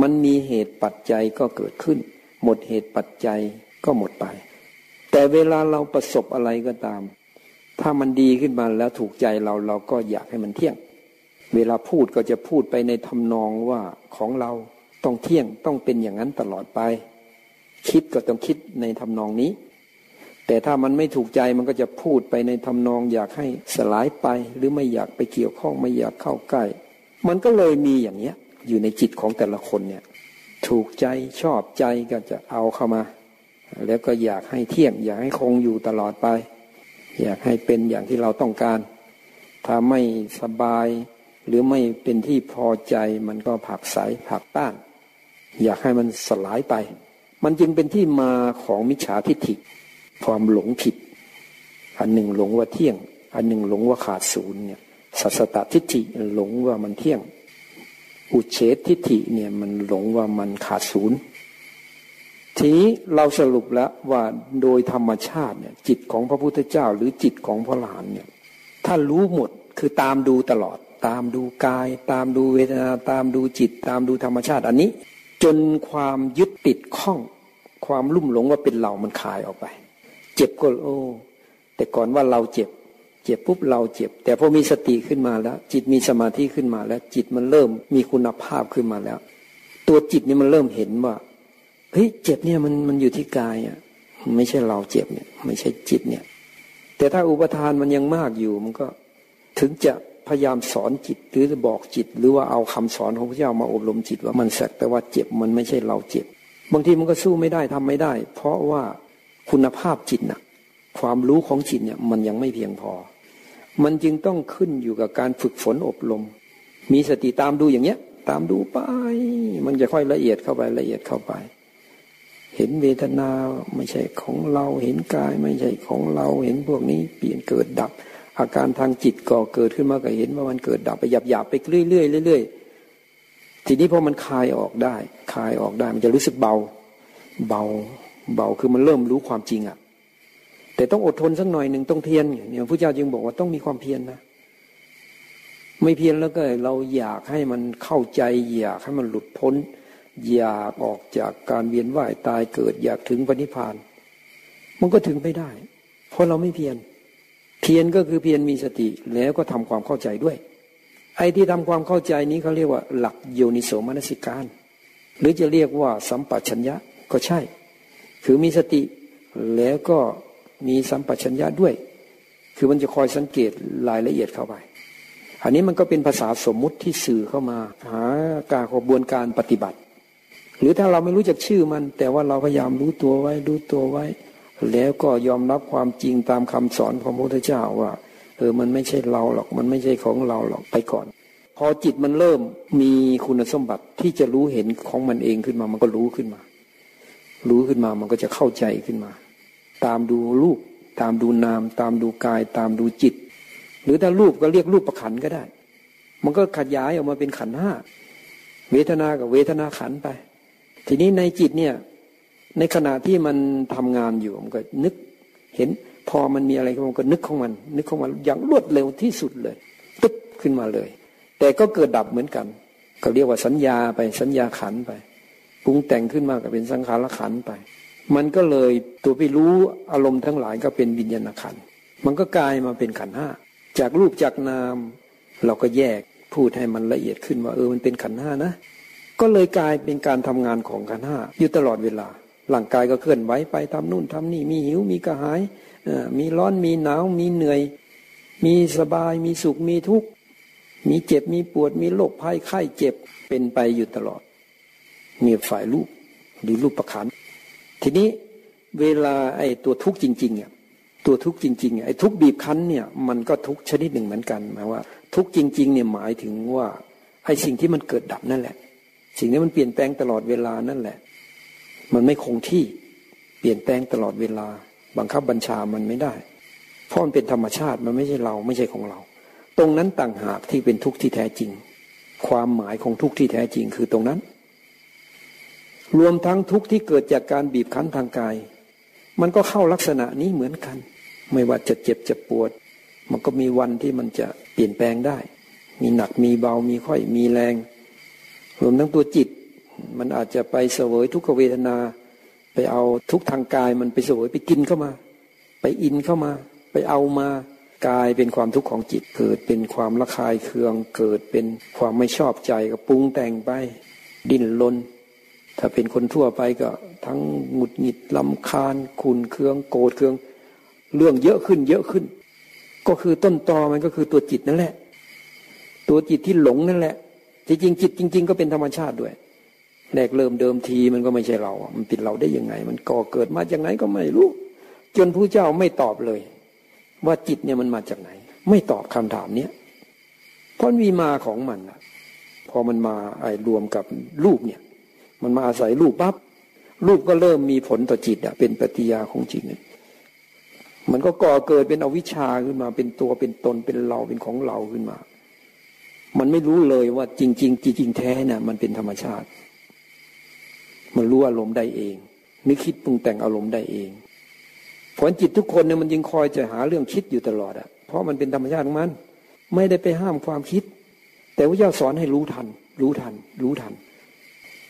มันมีเหตุปัจจัยก็เกิดขึ้น หมดเหตุปัจจัยก็หมดไป แต่เวลาเราประสบอะไรก็ตาม ถ้ามันดีขึ้นมาแล้วถูกใจเราเราก็อยากให้มันเที่ยง เวลาพูดก็จะพูดไปในทำนองว่าของเราต้องเที่ยงต้องเป็นอย่างนั้นตลอดไป คิดก็ต้องคิดในทำนองนี้ แต่ถ้ามันไม่ถูกใจมันก็จะพูดไปในทำนองอยากให้สลายไป หรือไม่อยากไปเกี่ยวข้องไม่อยากเข้าใกล้ มันก็เลยมีอย่างเนี้ยอยู่ในจิตของแต่ละคนเนี่ยถูกใจชอบใจก็จะเอาเข้ามา แล้วก็อยากให้เที่ยง อยากให้คงอยู่ตลอดไป อยากให้เป็นอย่างที่เราต้องการ ถ้าไม่สบาย หรือไม่เป็นที่พอใจมันก็ผักใสผักต้าน อยากให้มันสลายไป มันจึงเป็นที่มาของมิจฉาทิฏฐิ ความหลงผิด อันหนึ่งหลงว่าเที่ยง อันหนึ่งหลงว่าขาดศูนย์เนี่ยสัสตตทิฏฐิหลงว่ามันเที่ยง อุเฉททิฏฐิเนี่ยมันหลงว่ามันขาดศูนย์ทีเราสรุปแล้วว่าโดยธรรมชาติเนี่ยจิตของพระพุทธเจ้าหรือจิตของพระหลานเนี่ยถ้ารู้หมดคือตามดูตลอด ตามดูกาย ตามดูเวทนาตามดูจิต ตามดูธรรมชาติอันนี้ จนความยึดติดข้อง ความลุ่มหลงว่าเป็นเรามันคลายออกไป เจ็บก็โอ้ แต่ก่อนว่าเราเจ็บ เจ็บปุ๊บเราเจ็บ แต่พอมีสติขึ้นมาแล้ว จิตมีสมาธิขึ้นมาแล้ว จิตมันเริ่มมีคุณภาพขึ้นมาแล้ว ตัวจิตนี่มันเริ่มเห็นว่าเฮ้ยเจ็บเนี่ยมันมันอยู่ที่กายอะไม่ใช่เราเจ็บเนี่ย ไม่ใช่จิตเนี่ย แต่ถ้าอุปทานมันยังมากอยู่มันก็ถึงจะพยายามสอนจิตหรือบอกจิต หรือว่าเอาคำสอนของพระเจ้ามาอบรมจิตว่ามันสักแต่ว่าเจ็บมันไม่ใช่เราเจ็บ บางทีมันก็สู้ไม่ได้ทำไม่ได้ เพราะว่า คุณภาพจิตน่ะความรู้ของจิตเนี่ยมันยังไม่เพียงพอ มันจึงต้องขึ้นอยู่กับการฝึกฝนอบรม มีสติตามดูอย่างเงี้ย ตามดูไป มันจะค่อยละเอียดเข้าไปละเอียดเข้าไป เห็นเวทนาไม่ใช่ของเราเห็นกายไม่ใช่ของเราเห็นพวกนี้เปลี่ยนเกิดดับ อาการทางจิตก่อเกิดขึ้นมาก็เห็นว่ามันเกิดดับไปหยาบหยาบไปเรื่อยเรื่อยเรื่อยทีนี้พอมันคลายออกได้คลายออกได้มันจะรู้สึกเบา เบา เบาคือมันเริ่มรู้ความจริงอะ่ะ แต่ต้องอดทนสักหน่อยหนึ่งต้องเพียรเนี่ยพระเจ้าจึงบอกว่าต้องมีความเพียรนนะไม่เพียรแล้วก็เราอยากให้มันเข้าใจ อยากให้มันหลุดพ้น อยากออกจากการเวียนว่ายตายเกิด อยากถึงปณิพาน มันก็ถึงไม่ได้ เพราะเราไม่เพียรเพียรก็คือเพียรมีสติแล้วก็ทำความเข้าใจด้วย ไอ้ที่ทำความเข้าใจนี้เขาเรียกว่า หลักโยนิโสมนสิการ หรือจะเรียกว่าสัมปชัญญะก็ใช่ คือมีสติแล้วก็มีสัมปชัญญะด้วย คือมันจะคอยสังเกตรายละเอียดเข้าไป อันนี้มันก็เป็นภาษาสมมุติที่สื่อเข้ามา หาการกระบวนการปฏิบัติ หรือถ้าเราไม่รู้จักชื่อมัน แต่ว่าเราพยายามรู้ตัวไว้รู้ตัวไว้ แล้วก็ยอมรับความจริงตามคำสอนของพระพุทธเจ้าว่า เออมันไม่ใช่เราหรอก มันไม่ใช่ของเราหรอกไปก่อน พอจิตมันเริ่มมีคุณสมบัติที่จะรู้เห็นของมันเองขึ้นมามันก็รู้ขึ้นมา รู้ขึ้นมามันก็จะเข้าใจขึ้นมา ตามดูรูป ตามดูนาม ตามดูกาย ตามดูจิต หรือถ้ารูปก็เรียกรูปประขันก็ได้ มันก็ขยายออกมาเป็นขันห้าเวทนากับเวทนาขันไป ทีนี้ในจิตเนี่ย ในขณะที่มันทำงานอยู่มันก็นึกเห็นพอมันมีอะไรมันก็นึกของมัน นึกของมันอย่างรวดเร็วที่สุดเลยตึ๊บขึ้นมาเลย แต่ก็เกิดดับเหมือนกัน ก็เรียกว่าสัญญาไปสัญญาขันไป รุงแต่งขึ้นมาก็เป็นสังขารขันไป มันก็เลยตัวไปรู้อารมณ์ทั้งหลายก็เป็นวิญญาณขันมันก็กลายมาเป็นขันห้าจากรูปจากนาม เราก็แยกพูดให้มันละเอียดขึ้นว่าเออมันเป็นขันห้านะก็เลยกลายเป็นการทำงานของขันห้าอยู่ตลอดเวลาร่างกายก็เคลื่อนไหวไปทำนู่นทำนี่มีหิวมีกระหายมีร้อนมีหนาวมีเหนื่อย มีสบายมีสุขมีทุกข์มีเจ็บมีปวดมีโรคภัยไข้เจ็บเป็นไปอยู่ตลอด มีฝ่ายรูปหรือรูปประคันทีนี้เวลาไอ้ตัวทุกข์จริงๆเนี่ยตัวทุกข์จริงๆไอ้ทุกข์บีบคั้นเนี่ยมันก็ทุกข์ชนิดหนึ่งเหมือนกันหมายว่า ทุกข์จริงๆเนี่ยหมายถึงว่าไอ้สิ่งที่มันเกิดดับนั่นแหละ สิ่งนี้มันเปลี่ยนแปลงตลอดเวลานั่นแหละ มันไม่คงที่เปลี่ยนแปลงตลอดเวลา บังคับบัญชามันไม่ได้เพราะมันเป็นธรรมชาติมันไม่ใช่เราไม่ใช่ของเรา ตรงนั้นต่างหากที่เป็นทุกข์ที่แท้จริง ความหมายของทุกข์ที่แท้จริงคือตรงนั้น รวมทั้งทุกข์ที่เกิดจากการบีบคั้นทางกาย มันก็เข้าลักษณะนี้เหมือนกัน ไม่ว่าจะเจ็บจะปวด มันก็มีวันที่มันจะเปลี่ยนแปลงได้ มีหนักมีเบามีค่อยมีแรง รวมทั้งตัวจิต มันอาจจะไปเสวยทุกขเวทนา ไปเอาทุกทางกายมันไปเสวยไปกินเข้ามา ไปอินเข้ามา ไปเอามากายเป็นความทุกข์ของจิตเกิดเป็นความละคายเคืองเกิดเป็นความไม่ชอบใจก็ปรุงแต่งไป ดิ้นรน ถ้าเป็นคนทั่วไปก็ทั้งหงุดหงิดลำคาญขุนเคืองโกรธเคือง เรื่องเยอะขึ้นเยอะขึ้น ก็คือต้นตอมันก็คือตัวจิตนั่นแหละ ตัวจิตที่หลงนั่นแหละจริงจิตจริง ๆ ก็เป็นธรรมชาติด้วยแรกเริ่มเดิมทีมันก็ไม่ใช่เรา มันเป็นเราได้ยังไง มันก่อเกิดมาจากไหนก็ไม่รู้ จนผู้เจ้าไม่ตอบเลย ว่าจิตเนี่ยมันมาจากไหน ไม่ตอบคำถามเนี้ยเพราะมีมาของมันพอมันมาไอ้รวมกับรูปเนี่ย มันมาอาศัยรูปปั๊บรูปก็เริ่มมีผลต่อจิตอะเป็นปฏิยาของจิตเนี่ยมันก็ก่อเกิดเป็นอวิชชาขึ้นมา เป็นตัวเป็นตนเป็นเราเป็นของเราขึ้นมา มันไม่รู้เลยว่าจริงๆจริงแท้น่ะ มันเป็นธรรมชาติ มันรู้อารมณ์ได้เองนึกคิดปรุงแต่งอารมณ์ได้เองผลจิตทุกคนเนี่ยมันยังคอยจะหาเรื่องคิดอยู่ตลอดอะเพราะมันเป็นธรรมชาติของมัน ไม่ได้ไปห้ามความคิด แต่พระเจ้าสอนให้รู้ทัน รู้ทัน รู้ทัน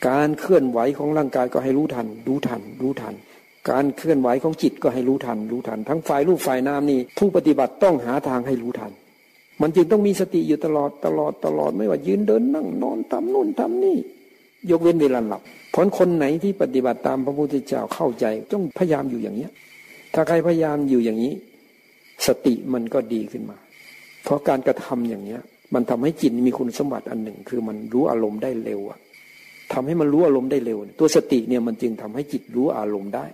การเคลื่อนไหวของร่างกายก็ให้รู้ทัน รู้ทัน รู้ทัน การเคลื่อนไหวของจิตก็ให้รู้ทัน รู้ทัน ทั้งฝ่ายรูปฝ่ายนามนี่ ผู้ปฏิบัติต้องหาทางให้รู้ทัน มันจึงต้องมีสติอยู่ตลอดตลอดตลอดไม่ว่ายืนเดินนั่งนอนทำนู่นทำนี่ ยกเว้นเวลาหลับเพราะคนไหนที่ปฏิบัติตามพระพุทธเจ้าเข้าใจต้องพยายามอยู่อย่างเนี้ย ถ้าใครพยายามอยู่อย่างนี้ สติมันก็ดีขึ้นมา เพราะการกระทำอย่างเนี้ย มันทำให้จิตมีคุณสมบัติอันหนึ่ง คือมันรู้อารมณ์ได้เร็วอะ ทำให้มันรู้อารมณ์ได้เร็ว ตัวสติเนี่ยมันจึงทำให้จิตรู้อารมณ์ได้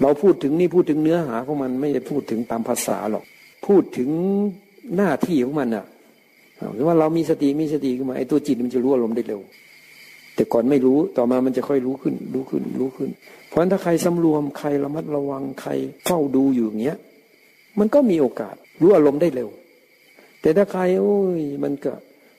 เราพูดถึงนี่พูดถึงเนื้อหาของมันไม่ได้พูดถึงตามภาษาหรอก พูดถึงหน้าที่ของมันอะหรือว่าเรามีสติมีสติขึ้นมาไอ้ตัวจิตมันจะรู้อารมณ์ได้เร็ว แต่ก่อนไม่รู้ต่อมามันจะค่อยรู้ขึ้น รู้ขึ้น รู้ขึ้น เพราะฉะนั้นถ้าใครสำรวมใครระมัดระวังใครเฝ้าดูอยู่อย่างเงี้ย มันก็มีโอกาสรู้อารมณ์ได้เร็ว แต่ถ้าใครโอ้ยมันก็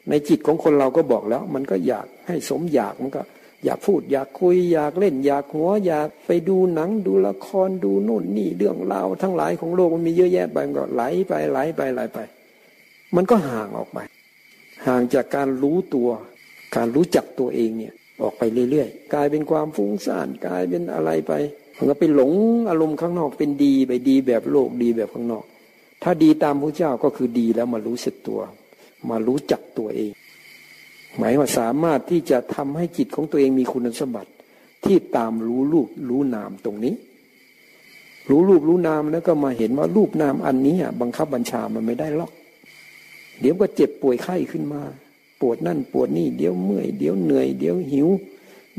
ในจิตของคนเราก็บอกแล้ว มันก็อยากให้สมอยากมันก็ อยากพูดอยากคุยอยากเล่น อยากหัว อยากไปดูหนังดูละครดูโน่นนี่เรื่องราวทั้งหลายของโลกมันมีเยอะแยะไปมันก็ไหลไปไหลไปไหลไป มันก็ห่างออกไป ห่างจากการรู้ตัว การรู้จักตัวเองเนี่ยออกไปเรื่อยๆ กลายเป็นความฟุ้งซ่านกลายเป็นอะไรไปมันก็ไปหลงอารมณ์ข้างนอกเป็นดีไปดีแบบโลกดีแบบข้างนอก ถ้าดีตามพระเจ้าก็คือดีแล้วมารู้สึกตัว มารู้จักตัวเอง หมายว่าสามารถที่จะทำให้จิตของตัวเองมีคุณสมบัติ ที่ตามรู้รูปรู้นามตรงนี้ รู้รูปรู้นามแล้วก็มาเห็นว่ารูปนามอันนี้บังคับบัญชามันไม่ได้หรอก เดี๋ยวก็เจ็บป่วยไข้ขึ้นมา ปวดนั่นปวดนี่เดี๋ยวเมื่อยเดี๋ยวเหนื่อยเดี๋ยวหิว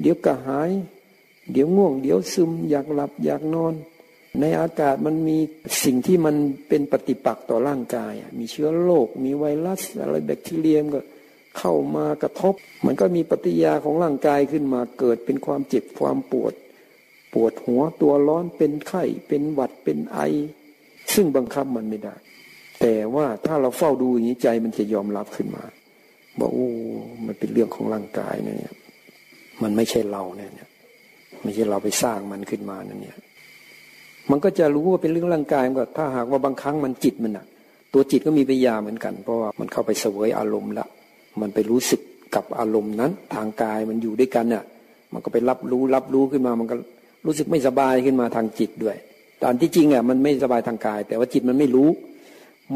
เดี๋ยวกระหาย เดี๋ยวง่วง เดี๋ยวซึม อยากหลับอยากนอน ในอากาศมันมีสิ่งที่มันเป็นปฏิปักษ์ต่อร่างกาย มีเชื้อโรคมีไวรัสอะไรแบคทีเรียมก็ เข้ามากระทบ มันก็มีปฏิยาของร่างกายขึ้นมาเกิดเป็นความเจ็บความปวด ปวดหัวตัวร้อนเป็นไข้เป็นหวัดเป็นไอ ซึ่งบังคับมันไม่ได้ แต่ว่าถ้าเราเฝ้าดูอย่างนี้ใจมันจะยอมรับขึ้นมาบอกโอ้มันเป็นเรื่องของร่างกายเนี่ยมันไม่ใช่เราเนี่ยไม่ใช่เราไปสร้างมันขึ้นมานั่นเนี่ย มันก็จะรู้ว่าเป็นเรื่องร่างกายมันก็ถ้าหากว่าบางครั้งมันจิตมันอะตัวจิตก็มีปัญญาเหมือนกันเพราะว่ามันเข้าไปเสวยอารมณ์ละ มันไปรู้สึกกับอารมณ์นั้น ทางกายมันอยู่ด้วยกันเนี่ยมันก็ไปรับรู้รับรู้ขึ้นมา มันก็รู้สึกไม่สบายขึ้นมาทางจิตด้วยตอนที่จริงอะมันไม่สบายทางกาย แต่ว่าจิตมันไม่รู้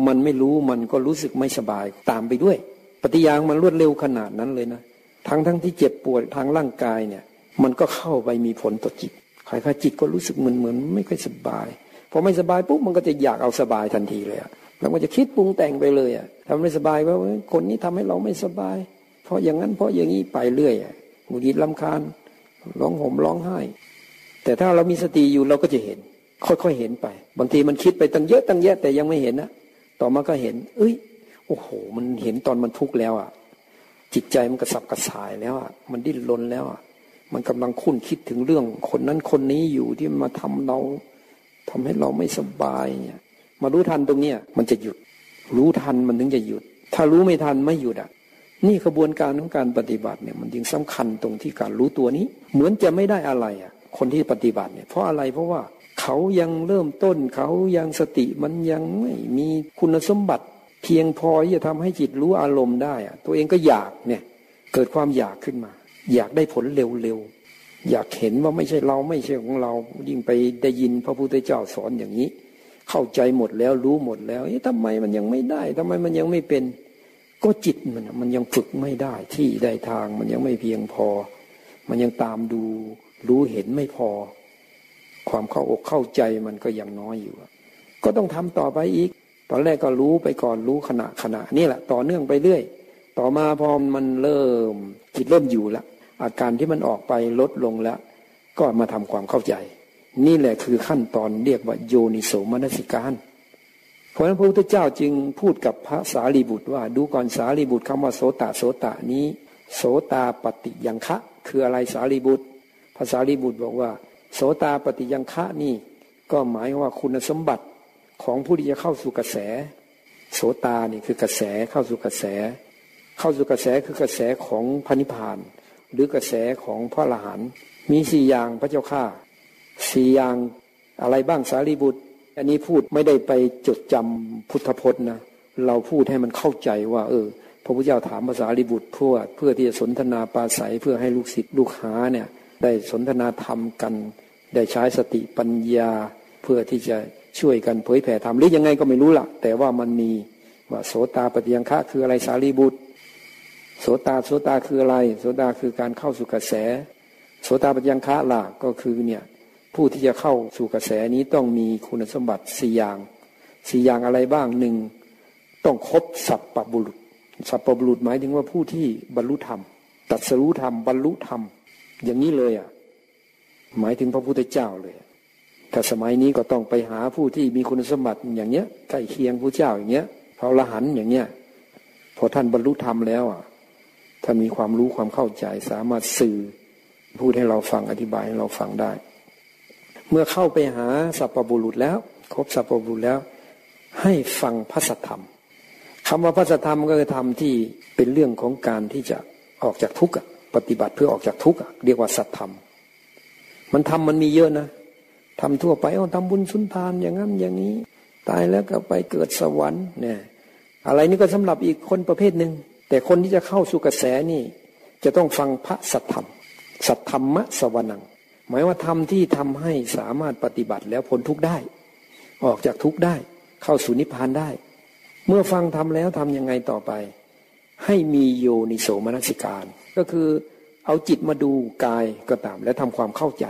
มันไม่รู้มันก็รู้สึกไม่สบายตามไปด้วย ปฏิยางมันรวดเร็วขนาดนั้นเลยนะทั้งทั้งที่เจ็บปวดทางร่างกายเนี่ย มันก็เข้าไปมีผลต่อจิตใครๆจิตก็รู้สึกเหมือนเหมือนไม่ค่อยสบายพอไม่สบายปุ๊บมันก็จะอยากเอาสบายทันทีเลยอะแล้วมันจะคิดปรุงแต่งไปเลยอะ ทำไม่สบายว่าคนนี้ทำให้เราไม่สบาย เพราะอย่างนั้นเพราะอย่างนี้ไปเรื่อยหงุดหงิดลำคาญร้องห่มร้องไห้ แต่ถ้าเรามีสติอยู่เราก็จะเห็น ค่อยๆเห็นไป บางทีมันคิดไปตั้งเยอะตั้งแยะแต่ยังไม่เห็นนะต่อมาก็เห็น เอ้ย โอ้โห มันเห็นตอนมันทุกข์แล้วอะ จิตใจมันกระสับกระส่ายแล้วอะ มันดิ้นรนแล้วอะ มันกำลังคุ้นคิดถึงเรื่อง คนนั้นคนนี้อยู่ที่มาทำเราทำให้เราไม่สบายเนี่ย มารู้ทันตรงเนี้ยมันจะหยุด รู้ทันมันถึงจะหยุด ถ้ารู้ไม่ทันไม่หยุดอะ นี่กระบวนการของการปฏิบัติเนี่ย มันยิ่งสำคัญตรงที่การรู้ตัวนี้ เหมือนจะไม่ได้อะไรอะ คนที่ปฏิบัติเนี่ย เพราะอะไรเพราะว่าเขายังเริ่มต้นเขายังสติมันยังไม่มีคุณสมบัติเพียงพอที่จะทำให้จิตรู้อารมณ์ได้อะตัวเองก็อยากเนี่ยเกิดความอยากขึ้นมา อยากได้ผลเร็วๆอยากเห็นว่าไม่ใช่เราไม่ใช่ของเรายิ่งไปได้ยินพระพุทธเจ้าสอนอย่างนี้ เข้าใจหมดแล้วรู้หมดแล้วทำไมมันยังไม่ได้ทำไมมันยังไม่เป็น ก็จิตมันมันยังฝึกไม่ได้ที่ได้ทางมันยังไม่เพียงพอ มันยังตามดูรู้เห็นไม่พอ ความเข้าอกเข้าใจมันก็ยังน้อยอยู่ ก็ต้องทำต่อไปอีก ตอนแรกก็รู้ไปก่อนรู้ขณะขณะนี่แหละต่อเนื่องไปเรื่อย ต่อมาพอมันเริ่มจิตเริ่มอยู่ล้วอาการที่มันออกไปลดลงแล้ว ก็มาทำความเข้าใจ นี่แหละคือขั้นตอนเรียกว่าโยนิโสมนสิการ เพราะนั้นพระพุทธเจ้าจึงพูดกับพระสารีบุตรว่า ดูก่อนสารีบุตรคำว่าโสตโสตานี้ โสตาปฏิยังคะ คืออะไรสารีบุตรภาษารีบุตรบอกว่า โสตาปฏิยังคะนี่ก็หมายว่าคุณสมบัติของผู้ที่จะเข้าสู่กระแส โสตานี่คือกระแสเข้าสู่กระแส เข้าสู่กระแสคือกระแสของพระนิพพาน หรือกระแสของพระอรหันต์มีสี่อย่างพระเจ้าข้า สี่อย่างอะไรบ้างสารีบุตร อันนี้พูดไม่ได้ไปจดจำพุทธพจน์นะเราพูดให้มันเข้าใจว่า เออ พระพุทธเจ้าถามภาษาลิบุตรเพื่อเพื่อที่จะสนทนาปาศัยเพื่อให้ลูกศิษย์ลูกหาเนี่ย ได้สนทนาธรรมกัน ได้ใช้สติปัญญา เพื่อที่จะช่วยกันเผยแผ่ธรรมหรือยังไงก็ไม่รู้ละแต่ว่ามันมีว่าโสตาปฏิยังคะคืออะไรสารีบุตร โสตาโสตาคืออะไร โสตาคือการเข้าสู่กระแส โสตาปัญญังคะล่ะก็คือเนี่ย ผู้ที่จะเข้าสู่กระแสนี้ต้องมีคุณสมบัติสี่อย่างสี่อย่างอะไรบ้างหนึ่งต้องครบสัพปบุรุษ สัพปบุรุษหมายถึงว่าผู้ที่บรรลุธรรมตัดสรู้ธรรมบรรลุธรรม อย่างนี้เลยอะหมายถึงพระพุทธเจ้าเลยแต่สมัยนี้ก็ต้องไปหาผู้ที่มีคุณสมบัติอย่างเนี้ยใกล้เคียงพระเจ้าอย่างเงี้ยพระอรหันต์อย่างเงี้ยพอท่านบรรลุธรรมแล้วอะถ้ามีความรู้ความเข้าใจสามารถสื่อพูดให้เราฟังอธิบายให้เราฟังได้ เมื่อเข้าไปหาสัพพบุรุษแล้ว ครบสัพพบุรุษแล้ว ให้ฟังพระสัทธรรมคำว่าพระสัทธรรมก็คือธรรมที่เป็นเรื่องของการที่จะออกจากทุกข์ปฏิบัติเพื่อออกจากทุกข์เรียกว่าสัตธรรม มันทำมันมีเยอะนะทำทั่วไปเอาทำบุญสุนทานอย่างนั้นอย่างนี้ ตายแล้วก็ไปเกิดสวรรค์เนี่ยอะไรนี่ก็สำหรับอีกคนประเภทหนึ่งแต่คนที่จะเข้าสู่กระแสนี่ จะต้องฟังพระสัทธรรม สัทธรรมะสวรรค์ หมายว่าธรรมที่ทำให้สามารถปฏิบัติแล้วพ้นทุกข์ได้ ออกจากทุกข์ได้ เข้าสู่นิพพานได้ เมื่อฟังทำแล้วทํำยังไงต่อไป ให้มีโยนิโสมนสิการ ก็คือเอาจิตมาดูกายก็ตาม และทำความเข้าใจ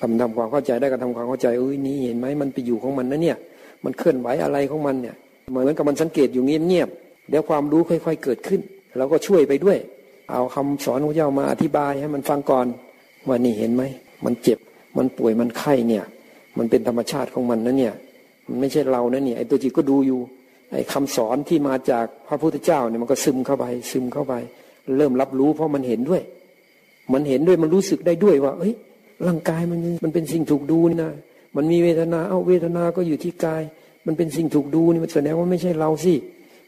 ทำทำความเข้าใจได้ก็ทำความเข้าใจเอ้ยนี่เห็นไหมมันไปอยู่ของมันนะเนี่ย มันเคลื่อนไหวอะไรของมันเนี่ยเหมือนกับมันสังเกตอยู่เงียบๆเดี๋ยวความรู้ค่อย ๆ เกิดขึ้นเราก็ช่วยไปด้วย เอาคำสอนของเจ้ามาอธิบายให้มันฟังก่อน ว่านี่เห็นไหมมันเจ็บมันป่วยมันไข้เนี่ย มันเป็นธรรมชาติของมันนะเนี่ยมันไม่ใช่เรานะเนี่ยไอ้ตัวจิตก็ดูอยู่ไอ้คำสอนที่มาจากพระพุทธเจ้าเนี่ยมันก็ซึมเข้าไป ซึมเข้าไป เริ่มรับรู้เพราะมันเห็นด้วย มันเห็นด้วยมันรู้สึกได้ด้วยว่า เอ้ย ร่างกายมันมันเป็นสิ่งถูกดูนี่นะมันมีเวทนา เอาเวทนาก็อยู่ที่กาย มันเป็นสิ่งถูกดูนี่มันแสดงว่าไม่ใช่เราสิ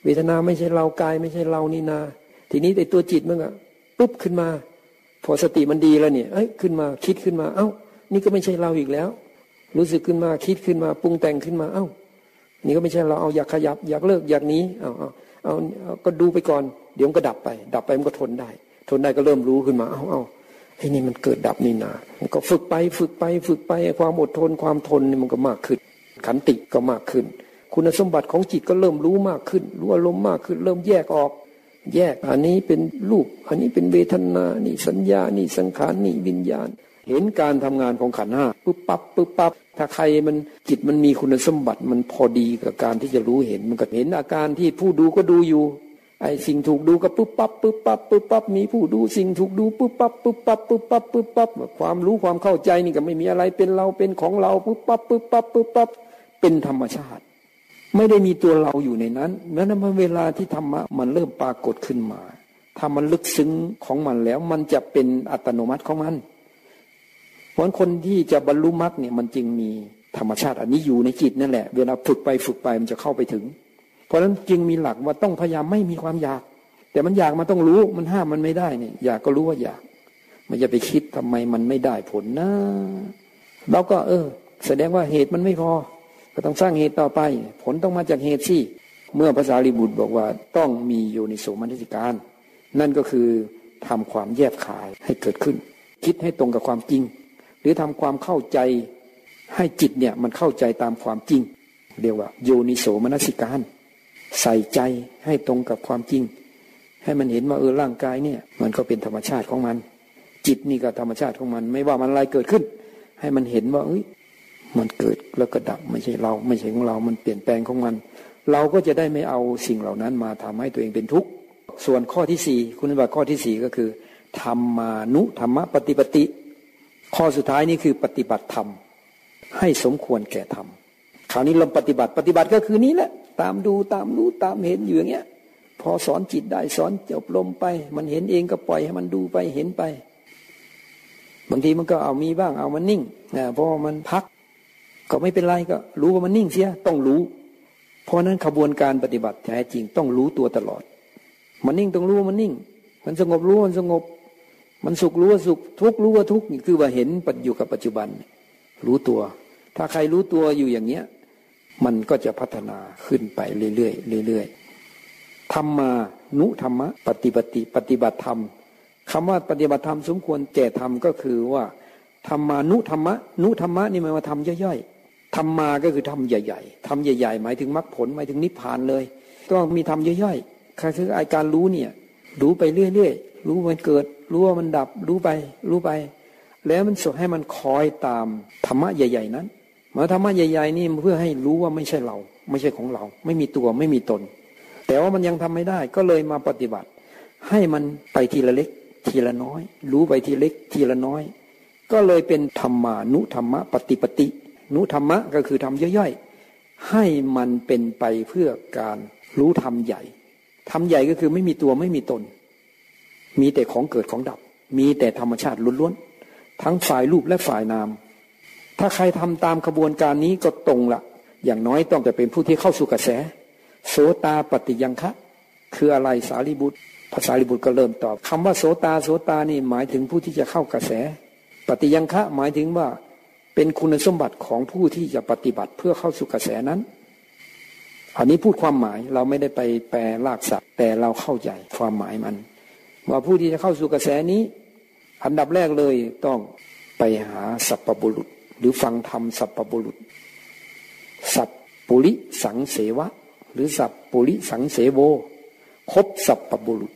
เวทนาไม่ใช่เรากายไม่ใช่เรานี่นา ทีนี้ไอ้ตัวจิตมันก็ปุ๊บขึ้นมา พอสติมันดีแล้วเนี่ยเอ้ยขึ้นมาคิดขึ้นมา เอ้า นี่ก็ไม่ใช่เราอีกแล้ว รู้สึกขึ้นมาคิดขึ้นมาปรุงแต่งขึ้นมา เอ้า นี่ก็ไม่ใช่เราเอาอยากขยับ อยากเลิกอยากนี้เอาเอาเอาก็ดูไปก่อน เดี๋ยวมันก็ดับไป ดับไปมันก็ทนได้ ทนได้ก็เริ่มรู้ขึ้นมา เอาเอาไอ้นี่มันเกิดดับนี่นามันก็ฝึกไปฝึกไปฝึกไปความอดทนความทนนี่มันก็มากขึ้น ขันติก็มากขึ้น คุณสมบัติของจิตก็เริ่มรู้มากขึ้น รู้อารมณ์มากขึ้น เริ่มแยกออก แยกอันนี้เป็นรูป อันนี้เป็นเวทนา นี่สัญญา นี่สังขาร นี่วิญญาณ เห็นการทำงานของขันห้าปุ๊บปั๊บปุ๊บปั๊บ ถ้าใครมันจิตมันมีคุณสมบัติมันพอดีกับการที่จะรู้เห็น มันก็เห็นอาการที่ผู้ดูก็ดูอยู่ ไอ้สิ่งถูกดูก็ปุ๊บปั๊บปุ๊บปั๊บปุ๊บปั๊บ มีผู้ดูสิ่งถูกดูปุ๊บปั๊บปุ๊บปั๊บปุ๊บปั๊บปุ๊บปั๊บ ความรู้ความเข้าใจนี่ก็ไม่มีอะไรเป็นเราเป็นของเราปุ๊บปั๊บปุ๊บปั๊บปุ๊บปั๊บ เป็นธรรมชาติ ไม่ได้มีตัวเราอยู่ในนั้นนั้นมันเวลาที่ธรรมะมันเริ่มปรากฏขึ้นมา ถ้ามันลึกซึ้งของมันแล้ว มันจะเป็นอัตโนมัติของมัน เพราะคนที่จะบรรลุมรรคเนี่ยมันจึงมีธรรมชาติ อันนี้อยู่ในจิตนั่นแหละ เวลาฝึกไปฝึกไปมันจะเข้าไปถึง เพราะฉะนั้นจึงมีหลักว่าต้องพยายามไม่มีความอยาก แต่มันอยากมันต้องรู้มันห้ามมันไม่ได้เนี่ยอยากก็รู้ว่าอยาก มันจะไปคิดทำไมมันไม่ได้ผลนะเราก็ เออ แสดงว่าเหตุมันไม่พอ ก็ต้องสร้างเหตุต่อไป ผลต้องมาจากเหตุสิเมื่อภาษาลิบุตรบอกว่าต้องมีโยนิโสมนสิการ นั่นก็คือทำความแยบขายให้เกิดขึ้น คิดให้ตรงกับความจริง หรือทำความเข้าใจให้จิตเนี่ยมันเข้าใจตามความจริง เรียกว่าโยนิโสมนสิการ ใส่ใจให้ตรงกับความจริง ให้มันเห็นว่าเออร่างกายเนี่ยมันก็เป็นธรรมชาติของมัน จิตนี่ก็ธรรมชาติของมัน ไม่ว่ามันอะไรเกิดขึ้น ให้มันเห็นว่าเอ้ย มันเกิดแล้วก็ดับไม่ใช่เรา ไม่ใช่ของเรา มันเปลี่ยนแปลงของมัน เราก็จะได้ไม่เอาสิ่งเหล่านั้นมาทำให้ตัวเองเป็นทุกข์ ส่วนข้อที่สี่คุณบัติข้อที่สี่ก็คือธรรมานุธรรมปฏิปติ ข้อสุดท้ายนี่คือปฏิบัติธรรม ให้สมควรแก่ธรรมคราวนี้เราปฏิบัติปฏิบัติก็คือนี้แหละ ตามดูตามรู้ตามเห็นอยู่อย่างเงี้ย พอสอนจิตได้สอนจบลมไป มันเห็นเองก็ปล่อยให้มันดูไปเห็นไป บางทีมันก็เอามีบ้างเอามันนิ่งนะเพอมันพัก ก็ไม่เป็นไรก็ รู้ว่ามันนิ่งเสียต้องรู้ เพราะนั้นขบวนการปฏิบัติแท้จริงต้องรู้ตัวตลอด มันนิ่งต้องรู้ว่ามันนิ่ง มันสงบรู้ว่ามันสงบ มันสุขรู้ว่าสุขทุกรู้ว่าทุกนี่คือว่าเห็นปัจจุกับปัจจุบัน รู้ตัว ถ้าใครรู้ตัวอยู่อย่างเนี้ย มันก็จะพัฒนาขึ้นไปเรื่อยๆเรื่อยๆธรรมานุธรรมะปฏิบัติปฏิบัติธรรมคำว่าปฏิบัติธรรมสมควรแก่ธรรมก็คือว่าธรรมานุธรรมะ นุธรรมะนี่มันมาทำย่อยๆ ธรรมาก็คือทำใหญ่ ๆทำใหญ่ ๆ หมายถึงมรรคผลหมายถึงนิพพานเลยต้องมีทำย่อยๆคืออาการรู้เนี่ยรู้ไปเรื่อยๆรู้มันเกิด รู้ว่ามันดับ รู้ไป รู้ไป แล้วมันสดให้มันคอยตามธรรมะใหญ่ ๆ นั้นมาธรรมะใหญ่ ๆ นี่เพื่อให้รู้ว่าไม่ใช่เรา ไม่ใช่ของเรา ไม่มีตัวไม่มีตน แต่ว่ามันยังทำไม่ได้ก็เลยมาปฏิบัติ ให้มันไปทีละเล็ก ทีละน้อย รู้ไปทีเล็ก ทีละน้อย ก็เลยเป็นธรรมานุธรรมะปฏิปติ นุธรรมะก็คือทำย่อยๆ ให้มันเป็นไปเพื่อการรู้ธรรมใหญ่ธรรมใหญ่ก็คือไม่มีตัวไม่มีตน มีแต่ของเกิดของดับ มีแต่ธรรมชาติล้วนๆ ทั้งฝ่ายรูปและฝ่ายนาม ถ้าใครทำตามขบวนการนี้ก็ตรงละอย่างน้อยต้องจะเป็นผู้ที่เข้าสู่กระแส โสตาปฏิยังคะ คืออะไรสารีบุตรภาษาลิบุตรก็เริ่มตอบคำว่าโสตาโสตานี่หมายถึงผู้ที่จะเข้ากระแส ปฏิยังคะหมายถึงว่า เป็นคุณสมบัติของผู้ที่จะปฏิบัติเพื่อเข้าสู่กระแสนั้น อันนี้พูดความหมายเราไม่ได้ไปแปลลากศัพท์แต่เราเข้าใจความหมายมัน ว่าผู้ที่จะเข้าสู่กระแสนี้ อันดับแรกเลยต้องไปหาสัพปบุรุษ หรือฟังธรรมสัพปบุรุษ สัพปุริสังเสวะ หรือสัพปุริสังเสโวคบสัพปบุรุษ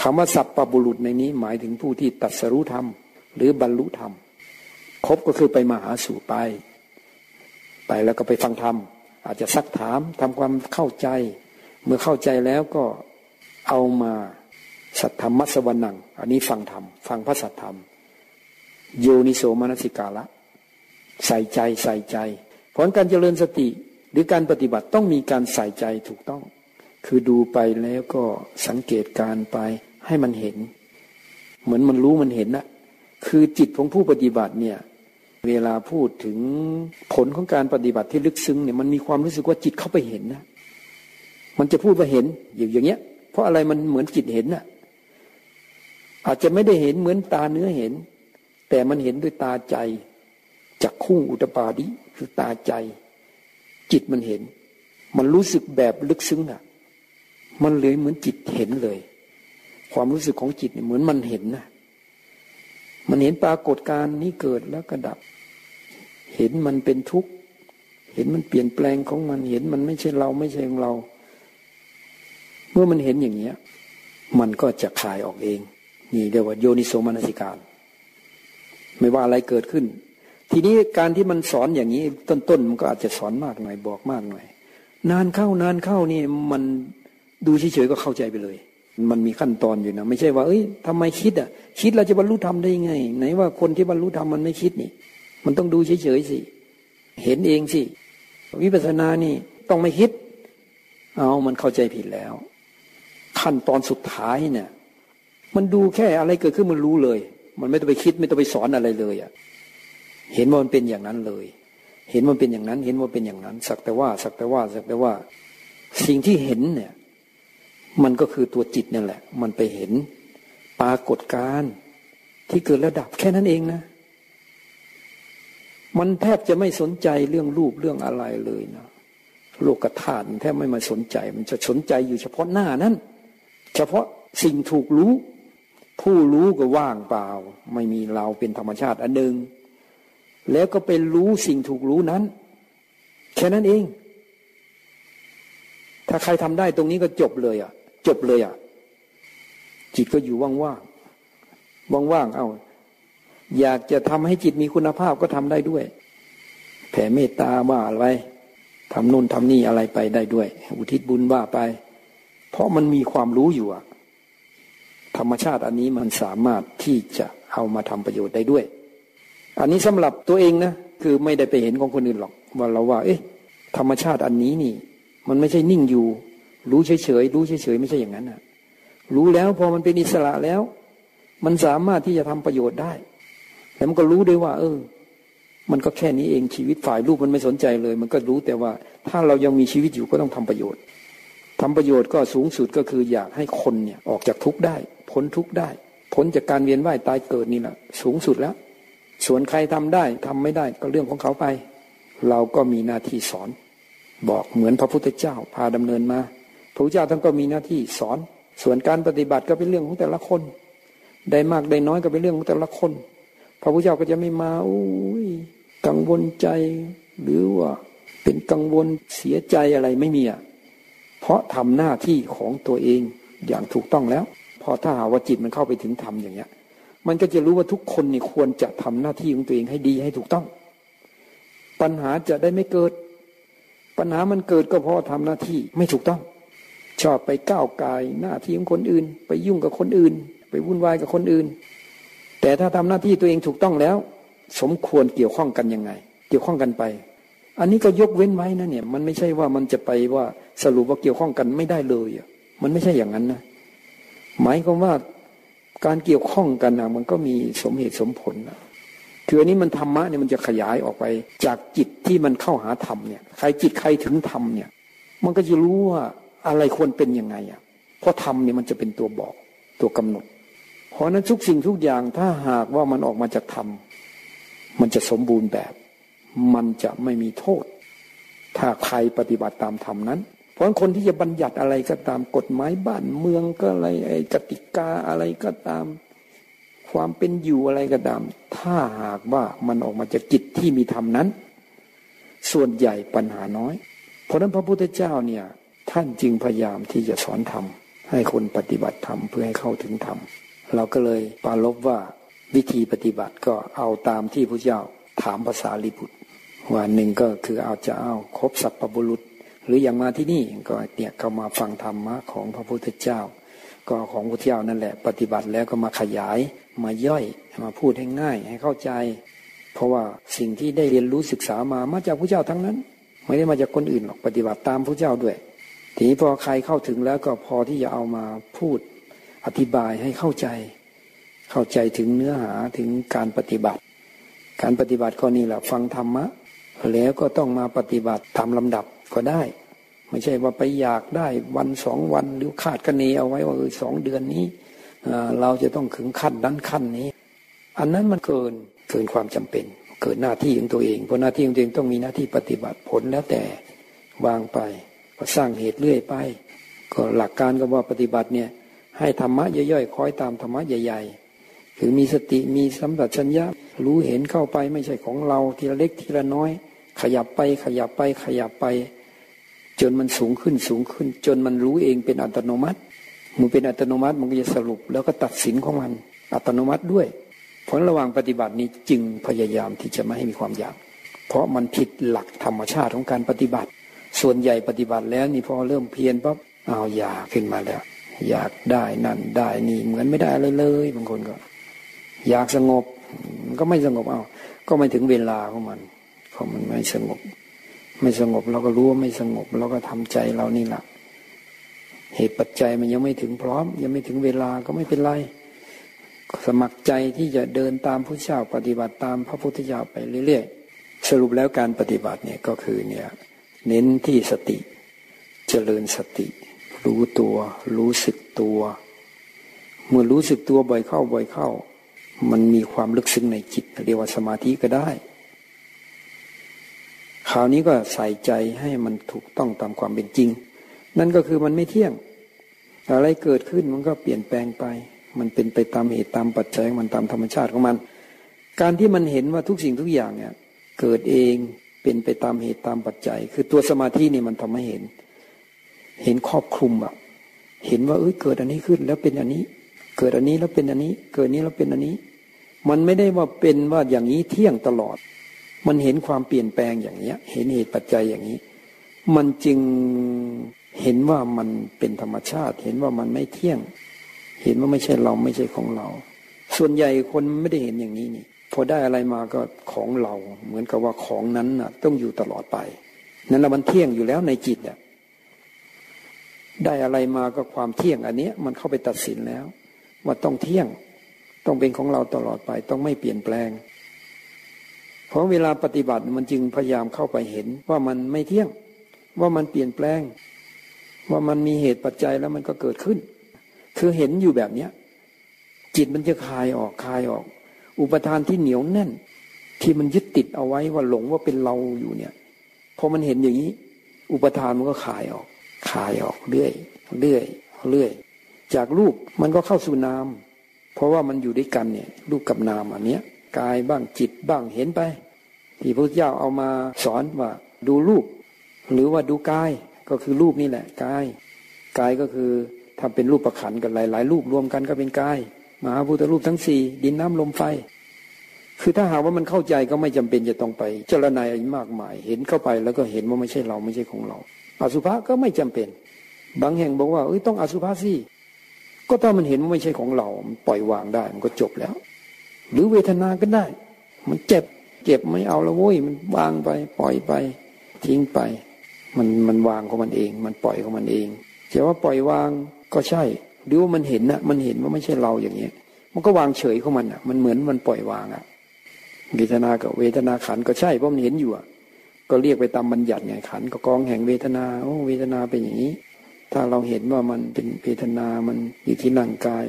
คำว่าสัพปบุรุษในนี้หมายถึงผู้ที่ตัดสรู้ธรรม หรือบรรลุธรรม คบก็คือไปมาหาสู่ไป ไปแล้วก็ไปฟังธรรมอาจจะซักถามทำความเข้าใจ เมื่อเข้าใจแล้วก็เอามาสัทธรรมสวรนัง อันนี้ฟังธรรมฟังพระสัทธรรม โยนิโสมนสิกาละ ใส่ใจใส่ใจผลการเจริญสติหรือการปฏิบัติต้องมีการใส่ใจถูกต้อง คือดูไปแล้วก็สังเกตการไปให้มันเห็น เหมือนมันรู้มันเห็นนะคือจิตของผู้ปฏิบัติเนี่ย เวลาพูดถึงผลของการปฏิบัติที่ลึกซึ้งเนี่ยมันมีความรู้สึกว่าจิตเข้าไปเห็นนะมันจะพูดว่าเห็นอยู่อย่างเงี้ย เพราะอะไรมันเหมือนจิตเห็นน่ะ อาจจะไม่ได้เห็นเหมือนตาเนื้อเห็น แต่มันเห็นด้วยตาใจจากคู่อุตปาดิคือตาใจ จิตมันเห็น มันรู้สึกแบบลึกซึ้งอะ มันเลยเหมือนจิตเห็นเลย ความรู้สึกของจิตเนี่ยเหมือนมันเห็นนะ มันเห็นปรากฏการณ์นี้เกิดแล้วก็ดับ เห็นมันเป็นทุกข์ เห็นมันเปลี่ยนแปลงของมัน เห็นมันไม่ใช่เราไม่ใช่ของเรา เมื่อมันเห็นอย่างเนี้ย มันก็จะคลายออกเอง นี่เรียกว่าโยนิโสมนสิการ ไม่ว่าอะไรเกิดขึ้น ทีนี้การที่มันสอนอย่างนี้ ต้นๆมันก็อาจจะสอนมากหน่อยบอกมากหน่อย นานเข้านานเข้านี่มันดูเฉยๆก็เข้าใจไปเลย มันมีขั้นตอนอยู่นะไม่ใช่ว่าเอ้ยทำไมคิดอะ คิดเราจะบรรลุธรรมได้ยังไง ไหนว่าคนที่บรรลุธรรมมันไม่คิดนี่ มันต้องดูเฉยๆสิ เห็นเองสิ วิปัสสนานี่ต้องไม่คิด เอามันเข้าใจผิดแล้ว ขั้นตอนสุดท้ายเนี่ย มันดูแค่อะไรเกิดขึ้นมันรู้เลย มันไม่ต้องไปคิดไม่ต้องไปสอนอะไรเลยอะเห็นว่ามันเป็นอย่างนั้นเลย เห็นมันเป็นอย่างนั้น เห็นว่าเป็นอย่างนั้น สักแต่ว่า สักแต่ว่า สักแต่ว่า สิ่งที่เห็นเนี่ย มันก็คือตัวจิตนั่นแหละ มันไปเห็นปรากฏการที่เกิดระดับแค่นั้นเองนะ มันแทบจะไม่สนใจเรื่องรูปเรื่องอะไรเลยนะโลกธาตุแทบไม่มาสนใจ มันจะสนใจอยู่เฉพาะหน้านั้น เฉพาะสิ่งถูกรู้ ผู้รู้ก็ว่างเปล่า ไม่มีเราเป็นธรรมชาติอันหนึ่งแล้วก็ไปรู้สิ่งถูกรู้นั้น แค่นั้นเอง ถ้าใครทำได้ตรงนี้ก็จบเลยอะ่ะ จบเลยอะ จิตก็อยู่ว่างๆว่างๆเอาอยากจะทำให้จิตมีคุณภาพก็ทำได้ด้วย แผ่เมตตาว่าอะไรทำนู่นทำนี่อะไรไปได้ด้วย อุทิศบุญว่าไป เพราะมันมีความรู้อยู่อะธรรมชาติอันนี้มันสามารถที่จะเอามาทำประโยชน์ได้ด้วย อันนี้สำหรับตัวเองนะคือไม่ได้ไปเห็นของคนอื่นหรอกว่าเราว่า เอ๊ะ ธรรมชาติอันนี้นี่ มันไม่ใช่นิ่งอยู่ รู้เฉยๆรู้เฉยๆไม่ใช่อย่างนั้นนะรู้แล้วพอมันเป็นอิสระแล้ว มันสามารถที่จะทำประโยชน์ได้แต่มันก็รู้ด้วยว่า เออ มันก็แค่นี้เองชีวิตฝ่ายรูปมันไม่สนใจเลย มันก็รู้แต่ว่า ถ้าเรายังมีชีวิตอยู่ก็ต้องทำประโยชน์ทำประโยชน์ก็สูงสุดก็คืออยากให้คนเนี่ยออกจากทุกข์ได้ พ้นทุกข์ได้ พ้นจากการเวียนว่ายตายเกิดนี่แหละสูงสุดแล้ว ส่วนใครทำได้ทำไม่ได้ก็เรื่องของเขาไป เราก็มีหน้าที่สอน บอกเหมือนพระพุทธเจ้าพาดำเนินมา พระเจ้าท่านก็มีหน้าที่สอน ส่วนการปฏิบัติก็เป็นเรื่องของแต่ละคน ได้มากได้น้อยก็เป็นเรื่องของแต่ละคน พระพุทธเจ้าก็จะไม่มาอุ้ยกังวลใจ หรือว่าเป็นกังวลเสียใจอะไรไม่มีอะเพราะทำหน้าที่ของตัวเองอย่างถูกต้องแล้ว พอถ้าหาว่าจิตมันเข้าไปถึงธรรมอย่างเงี้ย มันก็จะรู้ว่าทุกคนนี่ควรจะทำหน้าที่ของตัวเองให้ดีให้ถูกต้อง ปัญหาจะได้ไม่เกิด ปัญหามันเกิดก็เพราะทำหน้าที่ไม่ถูกต้อง ชอบไปก้าวกายหน้าที่ของคนอื่น ไปยุ่งกับคนอื่น ไปวุ่นวายกับคนอื่น แต่ถ้าทำหน้าที่ตัวเองถูกต้องแล้ว สมควรเกี่ยวข้องกันยังไง เกี่ยวข้องกันไป อันนี้ก็ยกเว้นไว้นะเนี่ย มันไม่ใช่ว่ามันจะไปว่าสรุปว่าเกี่ยวข้องกันไม่ได้เลยมันไม่ใช่อย่างนั้นนะหมายความว่าการเกี่ยวข้องกันนะมันก็มีสมเหตุสมผลนะคืออันนี้มันธรรมะเนี่ยมันจะขยายออกไป จากจิตที่มันเข้าหาธรรมเนี่ย ใครจิตใครถึงธรรมเนี่ย มันก็จะรู้ว่า อะไรควรเป็นยังไงอะเพราะธรรมเนี่ยมันจะเป็นตัวบอกตัวกำหนด เพราะนั้นทุกสิ่งทุกอย่างถ้าหากว่ามันออกมาจากธรรมมันจะสมบูรณ์แบบ มันจะไม่มีโทษ ถ้าใครปฏิบัติตามธรรมนั้น เพราะคนที่จะบัญญัติอะไรก็ตามกฎหมายบ้านเมืองก็อะไรไอ้กติกาอะไรก็ตาม ความเป็นอยู่อะไรก็ตาม ถ้าหากว่ามันออกมาจากจิตที่มีธรรมนั้น ส่วนใหญ่ปัญหาน้อย เพราะนั้นพระพุทธเจ้าเนี่ย ท่านจึงพยายามที่จะสอนธรรมให้คนปฏิบัติธรรมเพื่อให้เข้าถึงธรรมเราก็เลยปาลบว่าวิธีปฏิบัติก็เอาตามที่พระเจ้าถามภาษาลิบุตรว่าหนึ่งก็คือเอาจะเอาครบสัพพบุรุษ หรืออย่างมาที่นี่ก็เนี่ยก็มาฟังธรรมะของพระพุทธเจ้า ก็ของพระเจ้านั่นแหละ ปฏิบัติแล้วก็มาขยายมาย่อยมาพูดให้ง่ายให้เข้าใจ เพราะว่าสิ่งที่ได้เรียนรู้ศึกษามามาจากพระเจ้าทั้งนั้น ไม่ได้มาจากคนอื่นหรอกปฏิบัติตามพระเจ้าด้วย ทีนี้พอใครเข้าถึงแล้วก็พอที่จะเอามาพูดอธิบายให้เข้าใจ เข้าใจถึงเนื้อหาถึงการปฏิบัติ การปฏิบัติก็นี่แหละฟังธรรมะ แล้วก็ต้องมาปฏิบัติตามลำดับก็ได้ ไม่ใช่ว่าไปอยากได้วันสองวันหรือคาดคะเนเอาไว้ว่าเออสองเดือนนี้เราจะต้องถึงขั้นนั้นขั้นนี้ อันนั้นมันเกินเกินความจำเป็น เกิดหน้าที่ของตัวเองเพราะหน้าที่ของตัวเองต้องมีหน้าที่ปฏิบัติผลแล้วแต่วางไป ก็สร้างเหตุเรื่อยไป ก็หลักการก็ว่าปฏิบัติเนี่ย ให้ธรรมะย่อยๆคอยตามธรรมะใหญ่ ๆ คือมีสติมีสัมปชัญญะรู้เห็นเข้าไปไม่ใช่ของเราทีละเล็กทีละน้อย ขยับไปขยับไปขยับไป จนมันสูงขึ้นสูงขึ้น จนมันรู้เองเป็นอัตโนมัติมันเป็นอัตโนมัติมันก็จะสรุปแล้วก็ตัดสินของมัน อัตโนมัติด้วยผลระหว่างปฏิบัตินี้จึงพยายามที่จะไม่ให้มีความอยาก เพราะมันผิดหลักธรรมชาติของการปฏิบัติ ส่วนใหญ่ปฏิบัติแล้วนี่พอเริ่มเพียรปั๊บเอาอยากขึ้นมาแล้ว อยากได้นั่นได้นี่เหมือนไม่ได้เลยเลยบางคนก็ อยากสงบก็ไม่สงบเอา ก็ไม่ถึงเวลาของมันเพราะมันไม่สงบ ไม่สงบเราก็รู้ว่าไม่สงบเราก็ทำใจเรานี่แหละเหตุปัจจัยมันยังไม่ถึงพร้อม ยังไม่ถึงเวลาก็ไม่เป็นไร สมัครใจที่จะเดินตามพระเจ้าปฏิบัติตามพระพุทธเจ้าไปเรื่อยๆสรุปแล้วการปฏิบัติเนี่ยก็คือเนี่ย เน้นที่สติ เจริญสติ รู้ตัว รู้สึกตัว เมื่อรู้สึกตัวบ่อยเข้าบ่อยเข้า มันมีความลึกซึ้งในจิตเรียกว่าสมาธิก็ได้ คราวนี้ก็ใส่ใจให้มันถูกต้องตามความเป็นจริง นั่นก็คือมันไม่เที่ยง อะไรเกิดขึ้นมันก็เปลี่ยนแปลงไป มันเป็นไปตามเหตุตามปัจจัยมันตามธรรมชาติของมัน การที่มันเห็นว่าทุกสิ่งทุกอย่างเนี่ยเกิดเอง เป็นไปตามเหตุตามปัจจัย คือตัวสมาธินี่มันทำให้เห็น เห็นครอบคลุมอะเห็นว่าเอ้ยเกิดอันนี้ขึ้นแล้วเป็นอันนี้ เกิดอันนี้แล้วเป็นอันนี้ เกิดนี้แล้วเป็นอันนี้ มันไม่ได้ว่าเป็นว่าอย่างนี้เที่ยงตลอด มันเห็นความเปลี่ยนแปลงอย่างเนี้ย เห็นเหตุปัจจัยอย่างนี้ มันจึงเห็นว่ามันเป็นธรรมชาติ เห็นว่ามันไม่เที่ยง เห็นว่าไม่ใช่เราไม่ใช่ของเรา ส่วนใหญ่คนไม่ได้เห็นอย่างนี้นี่ พอได้อะไรมาก็ของเราเหมือนกับว่าของนั้นน่ะต้องอยู่ตลอดไป นั้นเรามันเที่ยงอยู่แล้วในจิตอะได้อะไรมาก็ความเที่ยงอันนี้มันเข้าไปตัดสินแล้ว ว่าต้องเที่ยงต้องเป็นของเราตลอดไปต้องไม่เปลี่ยนแปลง เพราะเวลาปฏิบัติมันจึงพยายามเข้าไปเห็นว่ามันไม่เที่ยง ว่ามันเปลี่ยนแปลง ว่ามันมีเหตุปัจจัยแล้วมันก็เกิดขึ้น คือเห็นอยู่แบบเนี้ยจิตมันจะคลายออกคลายออก อุปทานที่เหนียวแน่น ที่มันยึดติดเอาไว้ว่าหลงว่าเป็นเราอยู่เนี่ยพอมันเห็นอย่างนี้ อุปทานมันก็คลายออกคลายออกเรื่อยเรื่อยเรื่อยจากรูปมันก็เข้าสู่นาม เพราะว่ามันอยู่ด้วยกันเนี่ยรูปกับนามอันเนี้ยกายบ้างจิตบ้างเห็นไป ที่พระเจ้าเอามาสอนว่าดูรูป หรือว่าดูกายก็คือรูปนี่แหละกายกายก็คือทำเป็นรูปประขันกันหลาย ๆ รูปรวมกันก็เป็นกาย มหาพุทธรูปทั้งสี่ดินน้ำลมไฟ คือถ้าหากว่ามันเข้าใจก็ไม่จำเป็นจะต้องไปเจรณาอะไรมากมาย เห็นเข้าไปแล้วก็เห็นว่าไม่ใช่เราไม่ใช่ของเรา อสุภะก็ไม่จำเป็น บางแห่งบอกว่าเอ้ยต้องอสุภะสิก็ถ้ามันเห็นว่าไม่ใช่ของเรา มันปล่อยวางได้ มันก็จบแล้ว หรือเวทนาก็ได้ มันเจ็บเจ็บไม่เอาละโว้ยมันวางไป ปล่อยไป ทิ้งไป มันมันวางของมันเอง มันปล่อยของมันเองจะว่าปล่อยวางก็ใช่ หรือว่ามันเห็นนะมันเห็นว่าไม่ใช่เราอย่างเงี้ย มันก็วางเฉยของมันอะ มันเหมือนมันปล่อยวางอะเวทนากับเวทนาขันก็ใช่เพราะมันเห็นอยู่อะ ก็เรียกไปตามบัญญัติไงขันก็กองแห่งเวทนาโอ้เวทนาเป็นอย่างนี้ ถ้าเราเห็นว่ามันเป็นเวทนามันอยู่ที่ร่างกาย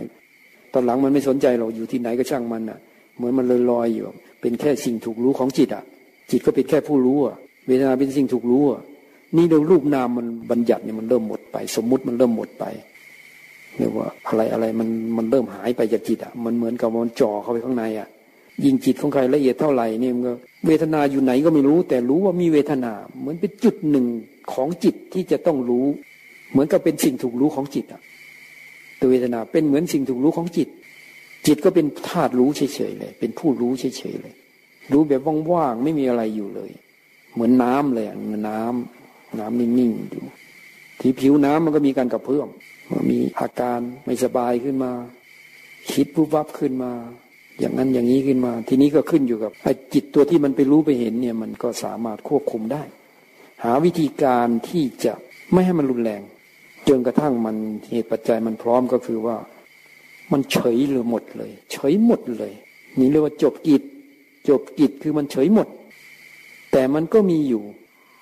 ตอนหลังมันไม่สนใจเราอยู่ที่ไหนก็ช่างมันอะ เหมือนมันลอยลอยอยู่ เป็นแค่สิ่งถูกรู้ของจิตอะ จิตก็เป็นแค่ผู้รู้อะ เวทนาเป็นสิ่งถูกรู้อะนี่เรารูปนามมันบัญญัติเนี่ยมันเริ่มหมดไป สมมุติมันเริ่มหมดไป เรียกว่าอะไรอะไรมันมันเริ่มหายไปจากจิตอะมันเหมือนกับมันจ่อเข้าไปข้างในอะยิ่งจิตของใครละเอียดเท่าไหร่เนี่ยมันก็เวทนาอยู่ไหนก็ไม่รู้ แต่รู้ว่ามีเวทนาเหมือนเป็นจุดหนึ่งของจิตที่จะต้องรู้ เหมือนกับเป็นสิ่งถูกรู้ของจิตอะตัวเวทนาเป็นเหมือนสิ่งถูกรู้ของจิต จิตก็เป็นธาตุรู้เฉยๆเลย เป็นผู้รู้เฉยๆเลย รู้แบบว่างๆไม่มีอะไรอยู่เลย เหมือนน้ำเลยเหมือนน้ำน้ำนิ่งๆอยู่ที่ผิวน้ำมันก็มีการกระเพื่อม มีอาการไม่สบายขึ้นมา คิดปุ๊บวับขึ้นมา อย่างนั้นอย่างนี้ขึ้นมา ทีนี้ก็ขึ้นอยู่กับไอ้จิตตัวที่มันไปรู้ไปเห็นเนี่ย มันก็สามารถควบคุมได้ หาวิธีการที่จะไม่ให้มันรุนแรงจนกระทั่งมันเหตุปัจจัยมันพร้อมก็คือว่า มันเฉยเลยหมดเลย เฉยหมดเลย นี่เรียกว่าจบกิจ จบกิจคือมันเฉยหมด แต่มันก็มีอยู่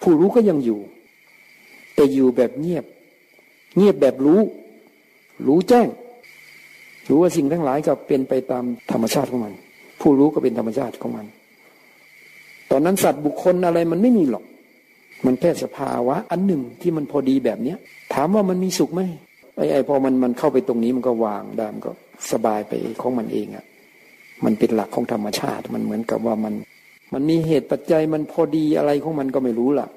ผู้รู้ก็ยังอยู่ แต่อยู่แบบเงียบ เงียบแบบรู้ รู้แจ้ง รู้ว่าสิ่งทั้งหลายก็เป็นไปตามธรรมชาติของมัน ผู้รู้ก็เป็นธรรมชาติของมัน ตอนนั้นสัตว์บุคคลอะไรมันไม่มีหรอก มันแค่สภาวะ อันหนึ่งที่มันพอดีแบบเนี้ย ถามว่ามันมีสุขไหมไอ้ไอ้พอมันมันเข้าไปตรงนี้มันก็วางได้มันก็สบายไปของมันเองอะ่ะมันเป็นหลักของธรรมชาติ มันเหมือนกับว่ามัน มันมีเหตุปัจจัยมันพอดีอะไรของมันก็ไม่รู้ล่ะ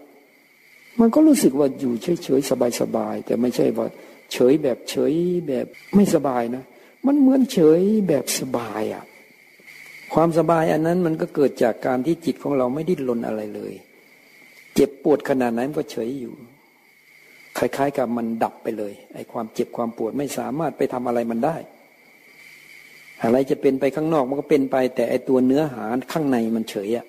มันก็รู้สึกว่าอยู่เฉยเฉยสบายสบายแต่ไม่ใช่ว่าเฉยแบบเฉยแบบไม่สบายนะ มันเหมือนเฉยแบบสบายอะ่ะความสบายอันนั้นมันก็เกิดจากการที่จิตของเราไม่ดิ้นรนอะไรเลย เจ็บปวดขนาดไหนมันก็เฉยอยู่ คล้าย ๆ กับมันดับไปเลยไอ้ความเจ็บความปวดไม่สามารถไปทำอะไรมันได้ อะไรจะเป็นไปข้างนอกมันก็เป็นไป แต่ไอ้ตัวเนื้อหาข้างในมันเฉยอะ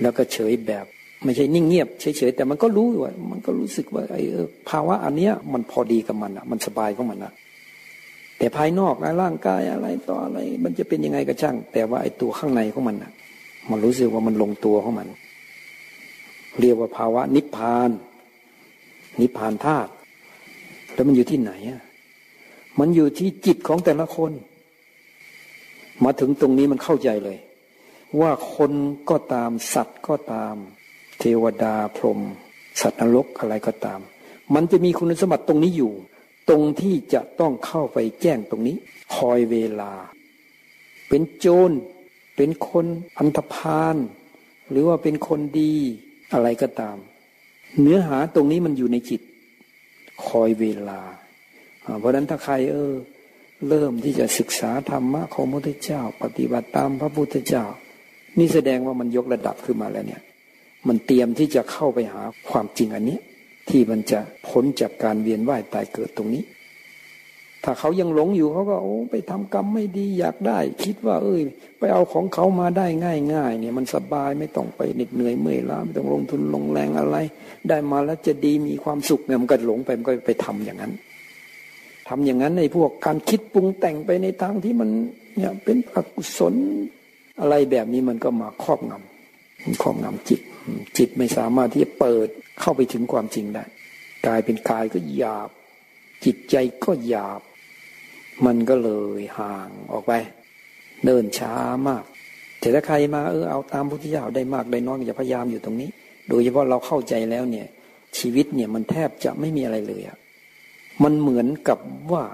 แล้วก็เฉยแบบ ไม่ใช่นิ่งเงียบเฉยๆแต่มันก็รู้ว่ามันก็รู้สึกว่าไอ้ภาวะอันเนี้ยมันพอดีกับมันอะ มันสบายของมันอะแต่ภายนอกนะร่างกายอะไรต่ออะไร มันจะเป็นยังไงก็ช่าง แต่ว่าไอ้ตัวข้างในของมันอะ มันรู้สึกว่ามันลงตัวของมัน เรียกว่าภาวะนิพพาน นิพพานธาตุแล้วมันอยู่ที่ไหนอะมันอยู่ที่จิตของแต่ละคน มาถึงตรงนี้มันเข้าใจเลย ว่าคนก็ตามสัตว์ก็ตาม เทวดาพรหมสัตว์นรกอะไรก็ตาม มันจะมีคุณสมบัติตรงนี้อยู่ ตรงที่จะต้องเข้าไปแจ้งตรงนี้ คอยเวลา เป็นโจร เป็นคนอันธพาลหรือว่าเป็นคนดีอะไรก็ตาม เนื้อหาตรงนี้มันอยู่ในจิต คอยเวลา เพราะฉะนั้นถ้าใครเออ เริ่มที่จะศึกษาธรรมะของพระพุทธเจ้า ปฏิบัติตามพระพุทธเจ้า นี่แสดงว่ามันยกระดับขึ้นมาแล้วเนี่ย มันเตรียมที่จะเข้าไปหาความจริงอันนี้ ที่มันจะพ้นจากการเวียนว่ายตายเกิดตรงนี้ ถ้าเขายังหลงอยู่เขาก็โอ้ไปทำกรรมไม่ดีอยากได้ คิดว่า เอ้ย ไปเอาของเขามาได้ง่ายง่ายเนี่ยมันสบายไม่ต้องไปเหน็ดเหนื่อยเมื่อยล้าไม่ต้องลงทุนลงแรงอะไร ได้มาแล้วจะดีมีความสุขเนี่ยมันก็หลงไปมันก็ไปทำอย่างนั้นทำอย่างนั้นในพวกการคิดปรุงแต่งไปในทางที่มันเนี่ยเป็นอกุศลอะไรแบบนี้มันก็มาครอบงำครอบงำจิต จิตไม่สามารถที่จะเปิดเข้าไปถึงความจริงได้กายเป็นกายก็หยาบ จิตใจก็หยาบ มันก็เลยห่างออกไป เดินช้ามาก แต่ถ้าใครมาเออเอาตามพุทธเจ้าได้มากได้น้อยอย่าพยายามอยู่ตรงนี้ โดยเฉพาะเราเข้าใจแล้วเนี่ย ชีวิตเนี่ยมันแทบจะไม่มีอะไรเลยอะมันเหมือนกับว่า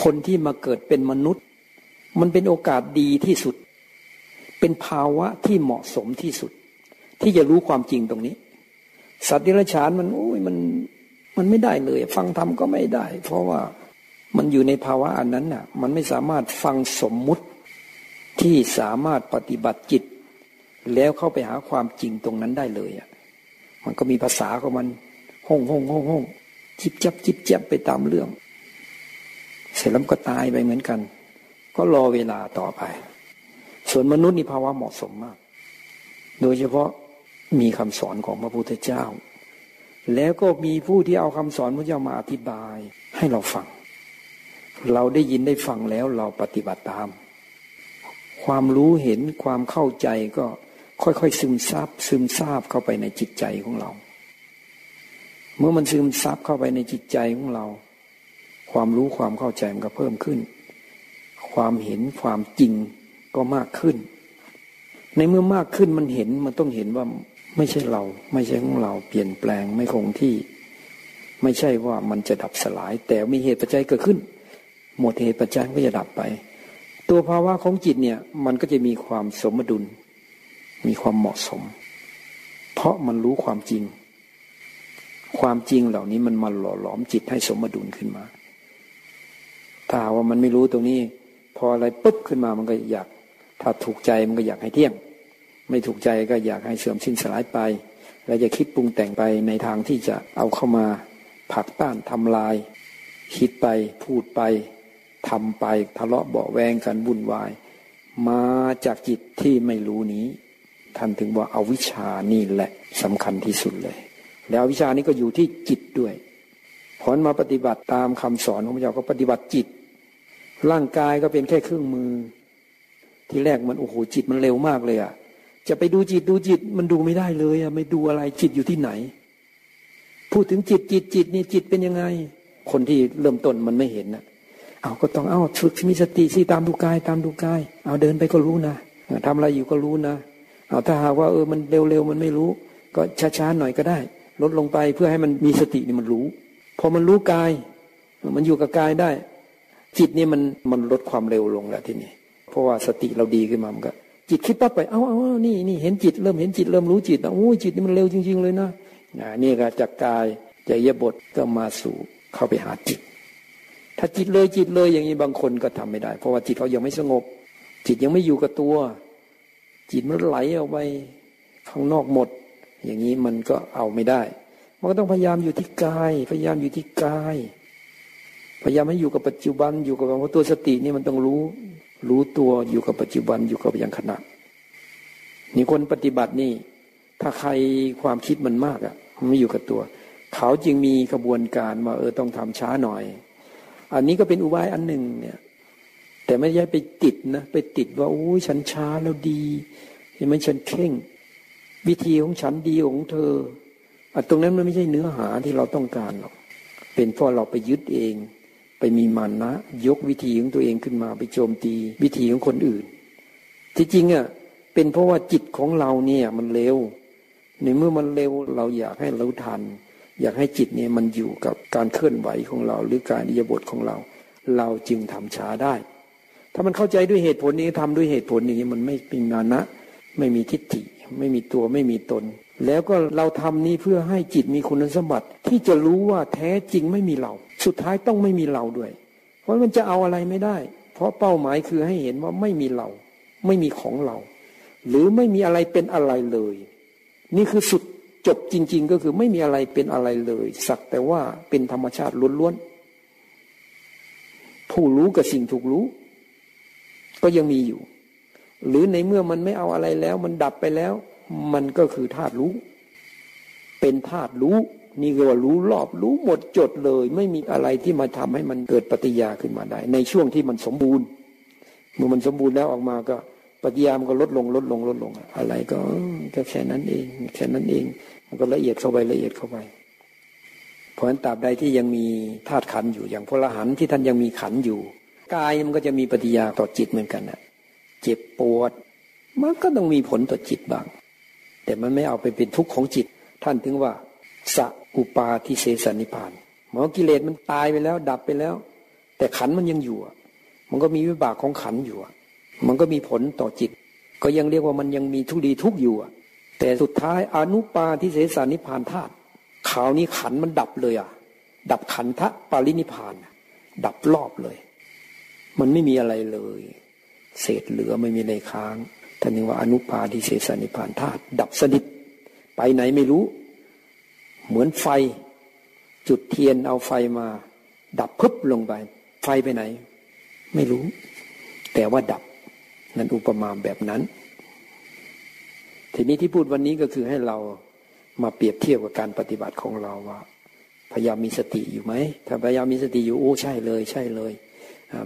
คนที่มาเกิดเป็นมนุษย์ มันเป็นโอกาสดีที่สุด เป็นภาวะที่เหมาะสมที่สุด ที่จะรู้ความจริงตรงนี้ สัตว์ดิรัจฉานมันโอ้ยมันมันไม่ได้เลย ฟังธรรมก็ไม่ได้ เพราะว่ามันอยู่ในภาวะอันนั้นน่ะ มันไม่สามารถฟังสมมุติที่สามารถปฏิบัติจิต แล้วเข้าไปหาความจริงตรงนั้นได้เลยอะมันก็มีภาษาของมันห้องห้องห้องห้องจิบจับจิบจับไปตามเรื่อง เสร็จแล้วก็ตายไปเหมือนกัน ก็รอเวลาต่อไป ส่วนมนุษย์นี่ภาวะเหมาะสมมาก โดยเฉพาะ มีคำสอนของพระพุทธเจ้า แล้วก็มีผู้ที่เอาคำสอนพระเจ้ามาอธิบายให้เราฟัง เราได้ยินได้ฟังแล้วเราปฏิบัติตาม ความรู้เห็นความเข้าใจก็ค่อยๆซึมซาบซึมซาบเข้าไปในจิตใจของเรา เมื่อมันซึมซับเข้าไปในจิตใจของเรา ความรู้ความเข้าใจมันก็เพิ่มขึ้น ความเห็นความจริงก็มากขึ้น ในเมื่อมากขึ้นมันเห็นมันต้องเห็นว่า ไม่ใช่เรา ไม่ใช่ของเราเปลี่ยนแปลงไม่คงที่ ไม่ใช่ว่ามันจะดับสลาย แต่มีเหตุปัจจัยเกิดขึ้น หมดเหตุปัจจัยก็จะดับไป ตัวภาวะของจิตเนี่ย มันก็จะมีความสมดุล มีความเหมาะสม เพราะมันรู้ความจริง ความจริงเหล่านี้มันมาหล่อหลอมจิตให้สมดุลขึ้นมา ถ้าว่ามันไม่รู้ตรงนี้ พออะไรปุ๊บขึ้นมามันก็อยาก ถ้าถูกใจมันก็อยากให้เที่ยง ไม่ถูกใจก็อยากให้เสื่อมสิ้นสลายไป และจะคิดปรุงแต่งไปในทางที่จะเอาเข้ามาผลักต้านทำลาย คิดไปพูดไปทำไปทะเลาะเบาแวงกันวุ่นวาย มาจากจิตที่ไม่รู้นี้ท่านถึงว่าอาวิชานี่แหละสำคัญที่สุดเลย แล้ววิชานี้ก็อยู่ที่จิตด้วยผลมาปฏิบัติตามคำสอนของพระเจ้าก็ปฏิบัติจิต ร่างกายก็เป็นแค่เครื่องมือ ที่แรกมันโอ้โหจิตมันเร็วมากเลยอะ จะไปดูจิตดูจิตมันดูไม่ได้เลยอะไม่ดูอะไรจิตอยู่ที่ไหน พูดถึงจิตจิตจิตนี่จิตเป็นยังไง คนที่เริ่มต้นมันไม่เห็นนะเอาก็ต้องเอาฝึกมีสติสิตามดูกายตามดูกาย เอาเดินไปก็รู้นะทำอะไรอยู่ก็รู้นะเอาถ้าหากว่าเออมันเร็วๆมันไม่รู้ ก็ช้าๆหน่อยก็ได้ ลดลงไปเพื่อให้มันมีสตินี่มันรู้พอมันรู้กาย มันอยู่กับกายได้ จิตนี่มันมันลดความเร็วลงแล้วทีนี้เพราะว่าสติเราดีขึ้นมามันก็ จิตคิดปั๊บไป เอาเอานี่นี่เห็นจิตเริ่มเห็นจิตเริ่มรู้จิตนะโอ้จิตนี่มันเร็วจริง ๆ เลยนะนี่ก็จากกายจยบทก็มาสู่เข้าไปหาจิต ถ้าจิตเลยจิตเลยอย่างนี้บางคนก็ทำไม่ได้ เพราะว่าจิตเขายังไม่สงบ จิตยังไม่อยู่กับตัว จิตมันไหลออกไปข้างนอกหมด อย่างนี้มันก็เอาไม่ได้มันก็ต้องพยายามอยู่ที่กาย พยายามอยู่ที่กาย พยายามให้อยู่กับปัจจุบันอยู่กับตัวสตินี่มันต้องรู้ รู้ตัวอยู่กับปัจจุบันอยู่กับอย่างขณะนี่คนปฏิบัตินี่ ถ้าใครความคิดมันมากอะ่ะไม่อยู่กับตัว เขาจึงมีกระบวนการว่าเออต้องทำช้าหน่อย อันนี้ก็เป็นอุบายอันหนึ่งเนี่ย แต่ไม่ใช่ไปติดนะไปติดว่าโอ้ยฉันช้าแล้วดีเห็นไหมฉันเข่ง วิธีของฉันดีของเธออตรงนั้นมันไม่ใช่เนื้อหาที่เราต้องการหรอกเป็นเพราะเราไปยึดเอง ไปมีมันนะ ยกวิธีของตัวเองขึ้นมาไปโจมตีวิธีของคนอื่น ที่จริงอะเป็นเพราะว่าจิตของเราเนี่ยมันเร็ว ในเมื่อมันเร็วเราอยากให้เรู้ทัน อยากให้จิตเนี่ยมันอยู่กับการเคลื่อนไหวของเรา หรือการอิยบทของเรา เราจึงทำช้าได้ ถ้ามันเข้าใจด้วยเหตุผลนี้ทำด้วยเหตุผลองนี้มันไม่เป็นนานะ ไม่มีทิฏฐิ ไม่มีตัวไม่มีตน แล้วก็เราทำนี้เพื่อให้จิตมีคุณสมบัติที่จะรู้ว่าแท้จริงไม่มีเรา สุดท้ายต้องไม่มีเราด้วย เพราะมันจะเอาอะไรไม่ได้ เพราะเป้าหมายคือให้เห็นว่าไม่มีเรา ไม่มีของเรา หรือไม่มีอะไรเป็นอะไรเลย นี่คือสุดจบจริง ๆ ก็คือไม่มีอะไรเป็นอะไรเลย สักแต่ว่าเป็นธรรมชาติล้วนๆผู้รู้กับสิ่งถูกรู้ ก็ยังมีอยู่ หรือในเมื่อมันไม่เอาอะไรแล้ว มันดับไปแล้ว มันก็คือธาตุรู้ เป็นธาตุรู้ นี่ก็ว่ารู้รอบรู้หมดจดเลย ไม่มีอะไรที่มาทำให้มันเกิดปฏิยาขึ้นมาได้ ในช่วงที่มันสมบูรณ์ เมื่อมันสมบูรณ์แล้วออกมาก็ปฏิยามันก็ลดลงลดลงลดลง อะไรก็แค่นั้นเองแค่นั้นเอง มันก็ละเอียดเข้าไปละเอียดเข้าไปเพราะฉะนั้นตราบใดที่ยังมีธาตุขันอยู่อย่างพลหันที่ท่านยังมีขันอยู่กายมันก็จะมีปฏิยาต่อจิตเหมือนกันนะเจ็บปวด มันก็ต้องมีผลต่อจิตบ้าง แต่มันไม่เอาไปเป็นทุกข์ของจิต ท่านถึงว่า สอุปาทิเสสนิพานหมอกิเลสมันตายไปแล้ว ดับไปแล้ว แต่ขันมันยังอยู่มันก็มีวิบากของขันอยู่มันก็มีผลต่อจิต ก็ยังเรียกว่ามันยังมีทุกดีทุกอยู่แต่สุดท้ายอนุปาทิเสสนิพานธาตุขาวนี้ขันมันดับเลยอะ ดับขันทะปารินิพาน ดับรอบเลย มันไม่มีอะไรเลย เศษเหลือไม่มีอะไรค้างท่านนึกว่าอนุปาทิเสสนิพานธาตุดับสนิทไปไหนไม่รู้ เหมือนไฟ จุดเทียนเอาไฟมา ดับพึบลงไป ไฟไปไหน ไม่รู้ แต่ว่าดับนั่นอุปมาแบบนั้น ทีนี้ที่พูดวันนี้ก็คือให้เรามาเปรียบเทียบกับการปฏิบัติของเราว่าพยายามมีสติอยู่ไหมถ้าพยายามมีสติอยู่โอ้ใช่เลยใช่เลย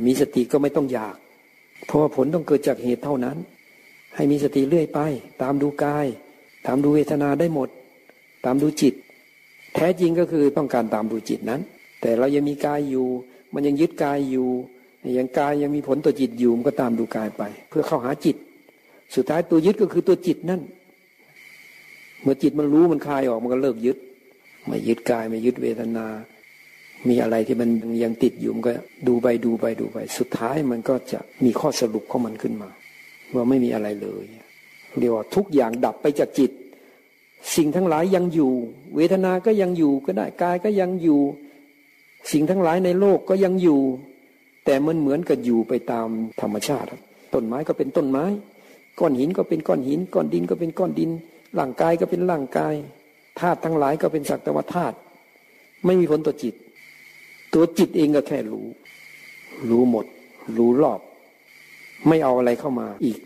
มีสติก็ไม่ต้องอยาก เพราะว่าผลต้องเกิดจากเหตุเท่านั้น ให้มีสติเรื่อยไป ตามดูกาย ตามดูเวทนาได้หมด ตามดูจิต แท้จริงก็คือต้องการตามดูจิตนั้น แต่เรายังมีกายอยู่ มันยังยึดกายอยู่ย่างกายยังมีผลต่อจิตอยู่มันก็ตามดูกายไป เพื่อเข้าหาจิต สุดท้ายตัวยึดก็คือตัวจิตนั่น เมื่อจิตมันรู้มันคลายออกมันก็เลิกยึดไม่ยึดกายไม่ยึดเวทนา มีอะไรที่มันยังติดอยู่มันก็ดูไปดูไปดูไป สุดท้ายมันก็จะมีข้อสรุปของมันขึ้นมา ว่าไม่มีอะไรเลย เรียกว่าทุกอย่างดับไปจากจิต สิ่งทั้งหลายยังอยู่ เวทนาก็ยังอยู่ก็ได้กายก็ยังอยู่ สิ่งทั้งหลายในโลกก็ยังอยู่ แต่มันเหมือนกับอยู่ไปตามธรรมชาติต้นไม้ก็เป็นต้นไม้ ก้อนหินก็เป็นก้อนหิน ก้อนดินก็เป็นก้อนดินร่างกายก็เป็นร่างกายธาตุทั้งหลายก็เป็นสักแต่ว่าธาตุไม่มีผลต่อจิต ตัวจิตเองก็แค่รู้ รู้หมด รู้รอบ ไม่เอาอะไรเข้ามาอีก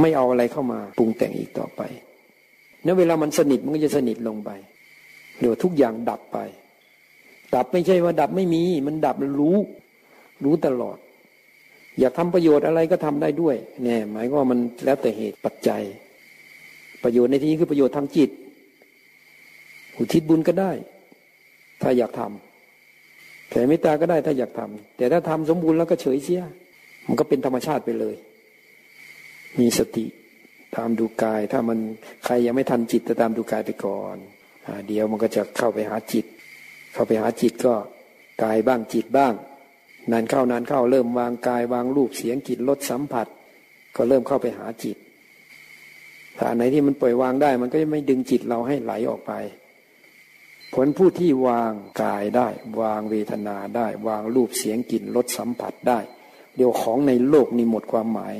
ไม่เอาอะไรเข้ามาปรุงแต่งอีกต่อไป เนื้อเวลามันสนิทมันก็จะสนิทลงไปเดี๋ยวทุกอย่างดับไป ดับไม่ใช่ว่าดับไม่มี มันดับรู้ รู้ตลอด อยากทำประโยชน์อะไรก็ทำได้ด้วยเนี่ยหมายว่ามันแล้วแต่เหตุปัจจัย ประโยชน์ในที่นี้คือประโยชน์ทางจิต อุทิศบุญก็ได้ ถ้าอยากทำแผ่เมตตาก็ได้ถ้าอยากทำแต่ถ้าทำสมบูรณ์แล้วก็เฉยเสีย มันก็เป็นธรรมชาติไปเลย มีสติ ตามดูกาย ถ้ามันใครยังไม่ทันจิตจะตามดูกายไปก่อนอเดี๋ยวมันก็จะเข้าไปหาจิต เข้าไปหาจิตก็กายบ้างจิตบ้าง นานเข้านานเข้าเริ่มวางกายวางรูปเสียงจิตลดสัมผัส ก็เริ่มเข้าไปหาจิตถ้าไหนที่มันปล่อยวางได้ มันก็จะไม่ดึงจิตเราให้ไหลออกไป ผลผู้ที่วางกายได้ วางเวทนาได้ วางรูปเสียงกลิ่นรสสัมผัสได้ เดี๋ยวของในโลกนี้หมดความหมาย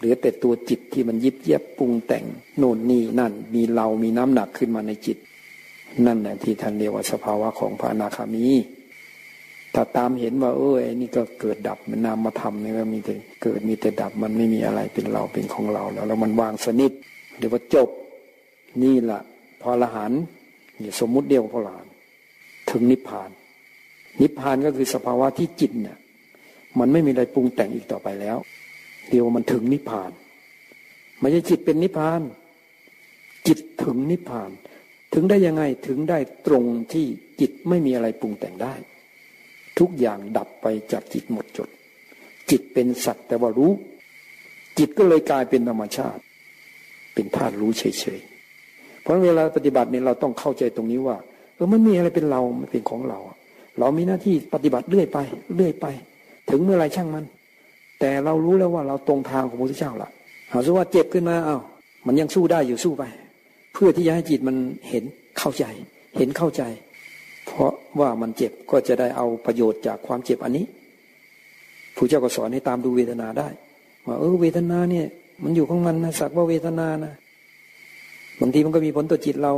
หลือแต่ตัวจิตที่มันยิบเย็บปรุงแต่งโน่นนี่นั่น มีเรามีน้ำหนักขึ้นมาในจิต นั่นแหละที่ท่านเรียกว่าสภาวะของพระนาคามี ถ้าตามเห็นว่า เออไอ้นี่ก็เกิดดับมันนามมาทำนี่ก็มีแต่เกิดมีแต่ดับมันไม่มีอะไรเป็นเราเป็นของเราแล้ว แล้วมันวางสนิทเดี๋ยวว่าจบ นี่แหละพอละหันนี่สมมุติเดียวพอหลานถึงนิพพาน นิพพานก็คือสภาวะที่จิตเนี่ยมันไม่มีอะไรปรุงแต่งอีกต่อไปแล้ว เดียวมันถึงนิพพานไม่ใช่จิตเป็นนิพพาน จิตถึงนิพพาน ถึงได้ยังไงถึงได้ตรงที่จิตไม่มีอะไรปรุงแต่งได้ ทุกอย่างดับไปจากจิตหมดจด จิตเป็นสัตว์แต่ว่ารู้ จิตก็เลยกลายเป็นธรรมชาติ เป็นธาตุรู้เฉยๆเพราะเวลาปฏิบัติเนี่ยเราต้องเข้าใจตรงนี้ว่าเออมันมีอะไรเป็นเรามันเป็นของเรา เรามีหน้าที่ปฏิบัติเรื่อยไป เรื่อยไป ถึงเมื่อไรช่างมัน แต่เรารู้แล้วว่าเราตรงทางของพระพุทธเจ้าละเอาซะว่าเจ็บขึ้นมาเอา้ามันยังสู้ได้อยู่สู้ไป เพื่อที่จะให้จิตมันเห็นเข้าใจ เห็นเข้าใจ เพราะว่ามันเจ็บก็จะได้เอาประโยชน์จากความเจ็บอันนี้ผู้เจ้าก็สอนให้ตามดูเวทนาได้ว่าเออเวทนาเนี่ย มันอยู่ของมันนะสักว่าเวทนานะบางทีมันก็มีผลต่อจิตเรา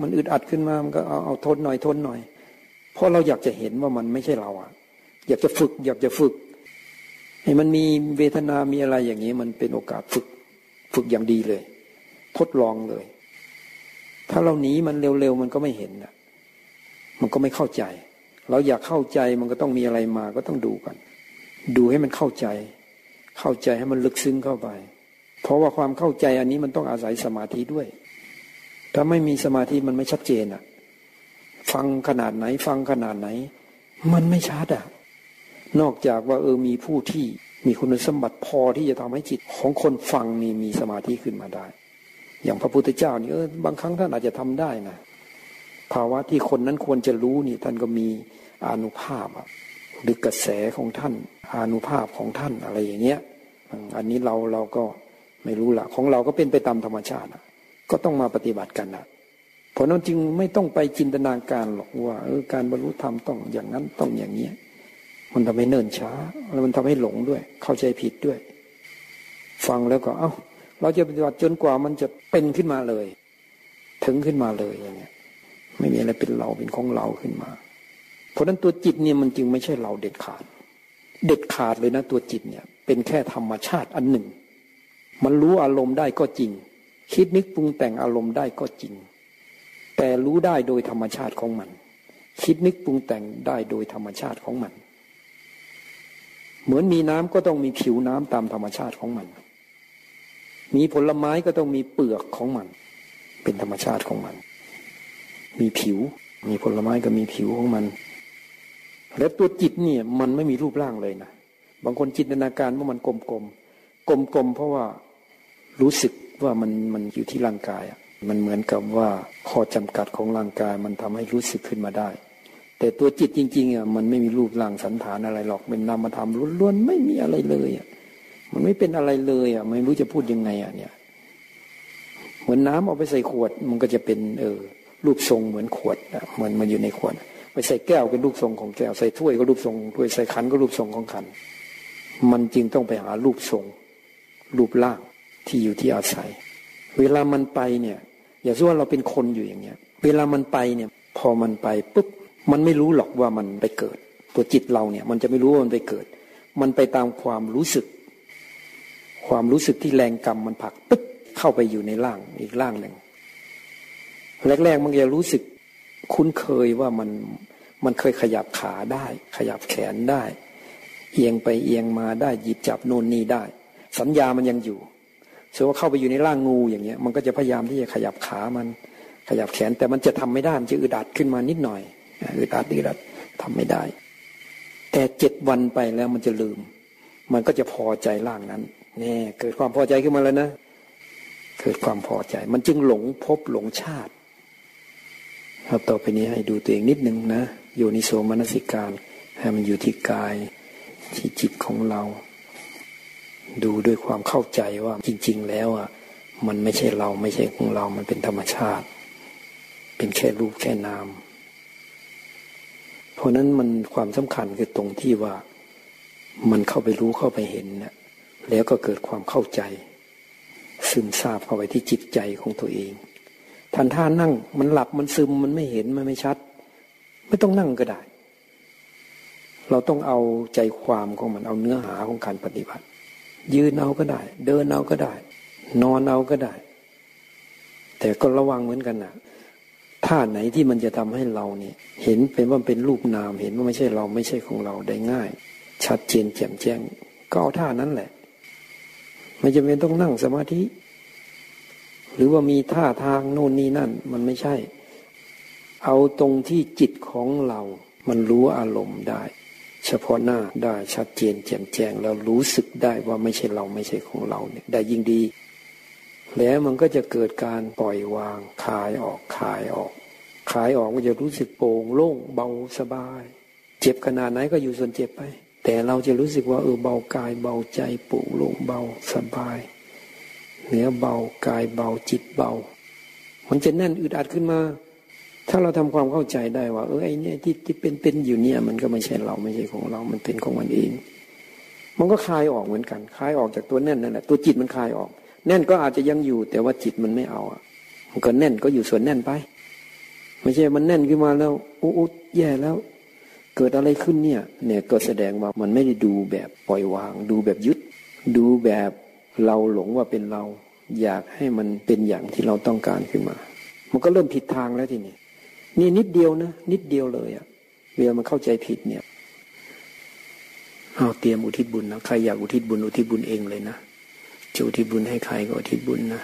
มันอึดอัดขึ้นมามันก็เอาเอาทนหน่อยทนหน่อยเพราะเราอยากจะเห็นว่ามันไม่ใช่เราอะอยากจะฝึก อยากจะฝึก ให้มันมีเวทนามีอะไรอย่างนี้ มันเป็นโอกาสฝึกฝึกอย่างดีเลย ทดลองเลย ถ้าเราหนีมันเร็วๆมันก็ไม่เห็นนะมันก็ไม่เข้าใจ เราอยากเข้าใจมันก็ต้องมีอะไรมาก็ต้องดูกัน ดูให้มันเข้าใจ เข้าใจให้มันลึกซึ้งเข้าไป เพราะว่าความเข้าใจอันนี้มันต้องอาศัยสมาธิด้วย ถ้าไม่มีสมาธิมันไม่ชัดเจนอะฟังขนาดไหน ฟังขนาดไหน มันไม่ชัดอะ นอกจากว่าเออมีผู้ที่มีคุณสมบัติพอที่จะทำให้จิตของคนฟังนี่มีสมาธิขึ้นมาได้ อย่างพระพุทธเจ้านี่เออบางครั้งท่านอาจจะทำได้นะภาวะที่คนนั้นควรจะรู้นี่ท่านก็มีอนุภาพอะหรือกระแสของท่านอนุภาพของท่านอะไรอย่างเงี้ย อันนี้เราเราก็ไม่รู้ละของเราก็เป็นไปตามธรรมชาติอะก็ต้องมาปฏิบัติกันนะเพราะนั้นจึงไม่ต้องไปจินตนาการหรอกว่าเออการบรรลุธรรมต้องอย่างนั้นต้องอย่างเนี้ย มันทำให้เนิ่นช้า แล้วมันทำให้หลงด้วย เข้าใจผิดด้วย ฟังแล้วก็ เอา้า เราจะปฏิบัติจนกว่ามันจะเป็นขึ้นมาเลย ถึงขึ้นมาเลยอย่างเงี้ย ไม่มีอะไรเป็นเราเป็นของเราขึ้นมา เพราะนั้นตัวจิตเนี่ยมันจึงไม่ใช่เราเด็ดขาด เด็ดขาดเลยนะตัวจิตเนี่ย เป็นแค่ธรรมชาติอันหนึ่ง มันรู้อารมณ์ได้ก็จริง คิดนึกปรุงแต่งอารมณ์ได้ก็จริง แต่รู้ได้โดยธรรมชาติของมัน คิดนึกปรุงแต่งได้โดยธรรมชาติของมัน เหมือนมีน้ำก็ต้องมีผิวน้ำตามธรรมชาติของมัน มีผลไม้ก็ต้องมีเปลือกของมัน เป็นธรรมชาติของมัน มีผิว มีผลไม้ก็มีผิวของมัน และตัวจิตเนี่ยมันไม่มีรูปร่างเลยนะ บางคนจินตนาการว่ามันกลมๆ กลมๆ เพราะว่ารู้สึกว่ามันมันอยู่ที่ร่างกายอะมันเหมือนกับว่าข้อจำกัดของร่างกายมันทำให้รู้สึกขึ้นมาได้ แต่ตัวจิตจริงๆอะมันไม่มีรูปร่างสันฐานอะไรหรอกเป็นนามธรรมล้วนๆไม่มีอะไรเลยอะมันไม่เป็นอะไรเลยอะไม่รู้จะพูดยังไงอะเนี่ย เหมือนน้ำเอาไปใส่ขวด มันก็จะเป็น เออรูปทรงเหมือนขวดอะเหมือนมันอยู่ในขวดไปใส่แก้วเป็นรูปทรงของแก้วใส่ถ้วยก็รูปทรงถ้วยใส่ขันก็รูปทรงของขัน มันจึงต้องไปหารูปทรง รูปร่างที่อยู่ที่อาศัย เวลามันไปเนี่ย อย่าสมว่าเราเป็นคนอยู่อย่างเงี้ย เวลามันไปเนี่ย พอมันไปปุ๊บ มันไม่รู้หรอกว่ามันไปเกิด ตัวจิตเราเนี่ย มันจะไม่รู้ว่ามันไปเกิด มันไปตามความรู้สึก ความรู้สึกที่แรงกรรมมันผลักปึ๊บเข้าไปอยู่ในร่างอีกร่างหนึ่งแรกๆมันจะรู้สึกคุ้นเคยว่ามันมันเคยขยับขาได้ ขยับแขนได้ เอียงไปเอียงมาได้หยิบจับโน่นนี่ได้ สัญญามันยังอยู่สมมติว่าเข้าไปอยู่ในร่างงูอย่างเงี้ย มันก็จะพยายามที่จะขยับขามัน ขยับแขนแต่มันจะทำไม่ได้มันจะอึดอัดขึ้นมานิดหน่อย อึดอัดอึดอัดทำไม่ได้ แต่เจ็ดวันไปแล้วมันจะลืม มันก็จะพอใจร่างนั้นแน่เกิดความพอใจขึ้นมาแล้วนะเกิดความพอใจ มันจึงหลงพบหลงชาติครับต่อไปนี้ให้ดูตัวเองนิดนึงนะโยนิโสมนสิการให้มันอยู่ที่กายที่จิตของเรา ดูด้วยความเข้าใจว่าจริง ๆ แล้วอะมันไม่ใช่เราไม่ใช่ของเรา มันเป็นธรรมชาติ เป็นแค่รูปแค่นาม ราะนั้นมันความสำคัญคือตรงที่ว่ามันเข้าไปรู้เข้าไปเห็นเนี่ยแล้วก็เกิดความเข้าใจ ซึมซาบเข้าไปที่จิตใจของตัวเองทันท่านั่งมันหลับมันซึมมันไม่เห็นมันไม่ชัด ไม่ต้องนั่งก็ได้ เราต้องเอาใจความของมันเอาเนื้อหาของการปฏิบัติ ยืนเอาก็ได้ เดินเอาก็ได้ นอนเอาก็ได้ แต่ก็ระวังเหมือนกันนะ ท่าไหนที่มันจะทำให้เราเนี่ยเห็นเป็นว่าเป็นรูปนามเห็นว่าไม่ใช่เราไม่ใช่ของเราได้ง่าย ชัดเจนแจ่มแจ้ง ก็เอาท่านั้นแหละ ไม่จำเป็นต้องนั่งสมาธิ หรือว่ามีท่าทางโน่นนี่นั่น มันไม่ใช่ เอาตรงที่จิตของเรา มันรู้อารมณ์ได้ เฉพาะหน้าได้ชัดเจนแจ่มแจ้งแล้วรู้สึกได้ว่าไม่ใช่เราไม่ใช่ของเราเนี่ยได้ยิ่งดี แล้วมันก็จะเกิดการปล่อยวางคลายออกคลายออกคลายออกก็จะรู้สึกโปร่งโล่งเบาสบาย เจ็บขนาดไหนก็อยู่ส่วนเจ็บไป แต่เราจะรู้สึกว่าเออเบากายเบาใจโปร่งโล่งเบาสบาย เนื้อเบากายเบาจิตเบา มันจะแน่นอึดอัดขึ้นมา ถ้าเราทำความเข้าใจได้ว่า เออไอเนี่ยที่ที่เป็นเป็นอยู่เนี่ย มันก็ไม่ใช่เราไม่ใช่ของเรา มันเป็นของมันเอง มันก็คลายออกเหมือนกันคลายออกจากตัวแน่นนั่นแหละตัวจิตมันคลายออก แน่นก็อาจจะยังอยู่ แต่ว่าจิตมันไม่เอาอะมันก็แน่นก็อยู่ส่วนแน่นไป ไม่ใช่มันแน่นขึ้นมาแล้วอู้แย่แล้ว เกิดอะไรขึ้นเนี่ย เนี่ยก็แสดงว่ามันไม่ได้ดูแบบปล่อยวาง ดูแบบยึด ดูแบบเราหลงว่าเป็นเรา อยากให้มันเป็นอย่างที่เราต้องการขึ้นมา มันก็เริ่มผิดทางแล้วทีนี้นี่นิดเดียวนะนิดเดียวเลยอะเวลามันเข้าใจผิดเนี่ยเอาเตรียมอุทิศบุญนะใครอยากอุทิศบุญอุทิศบุญเองเลยนะ จะอุทิศบุญให้ใครก็อุทิศบุญนะ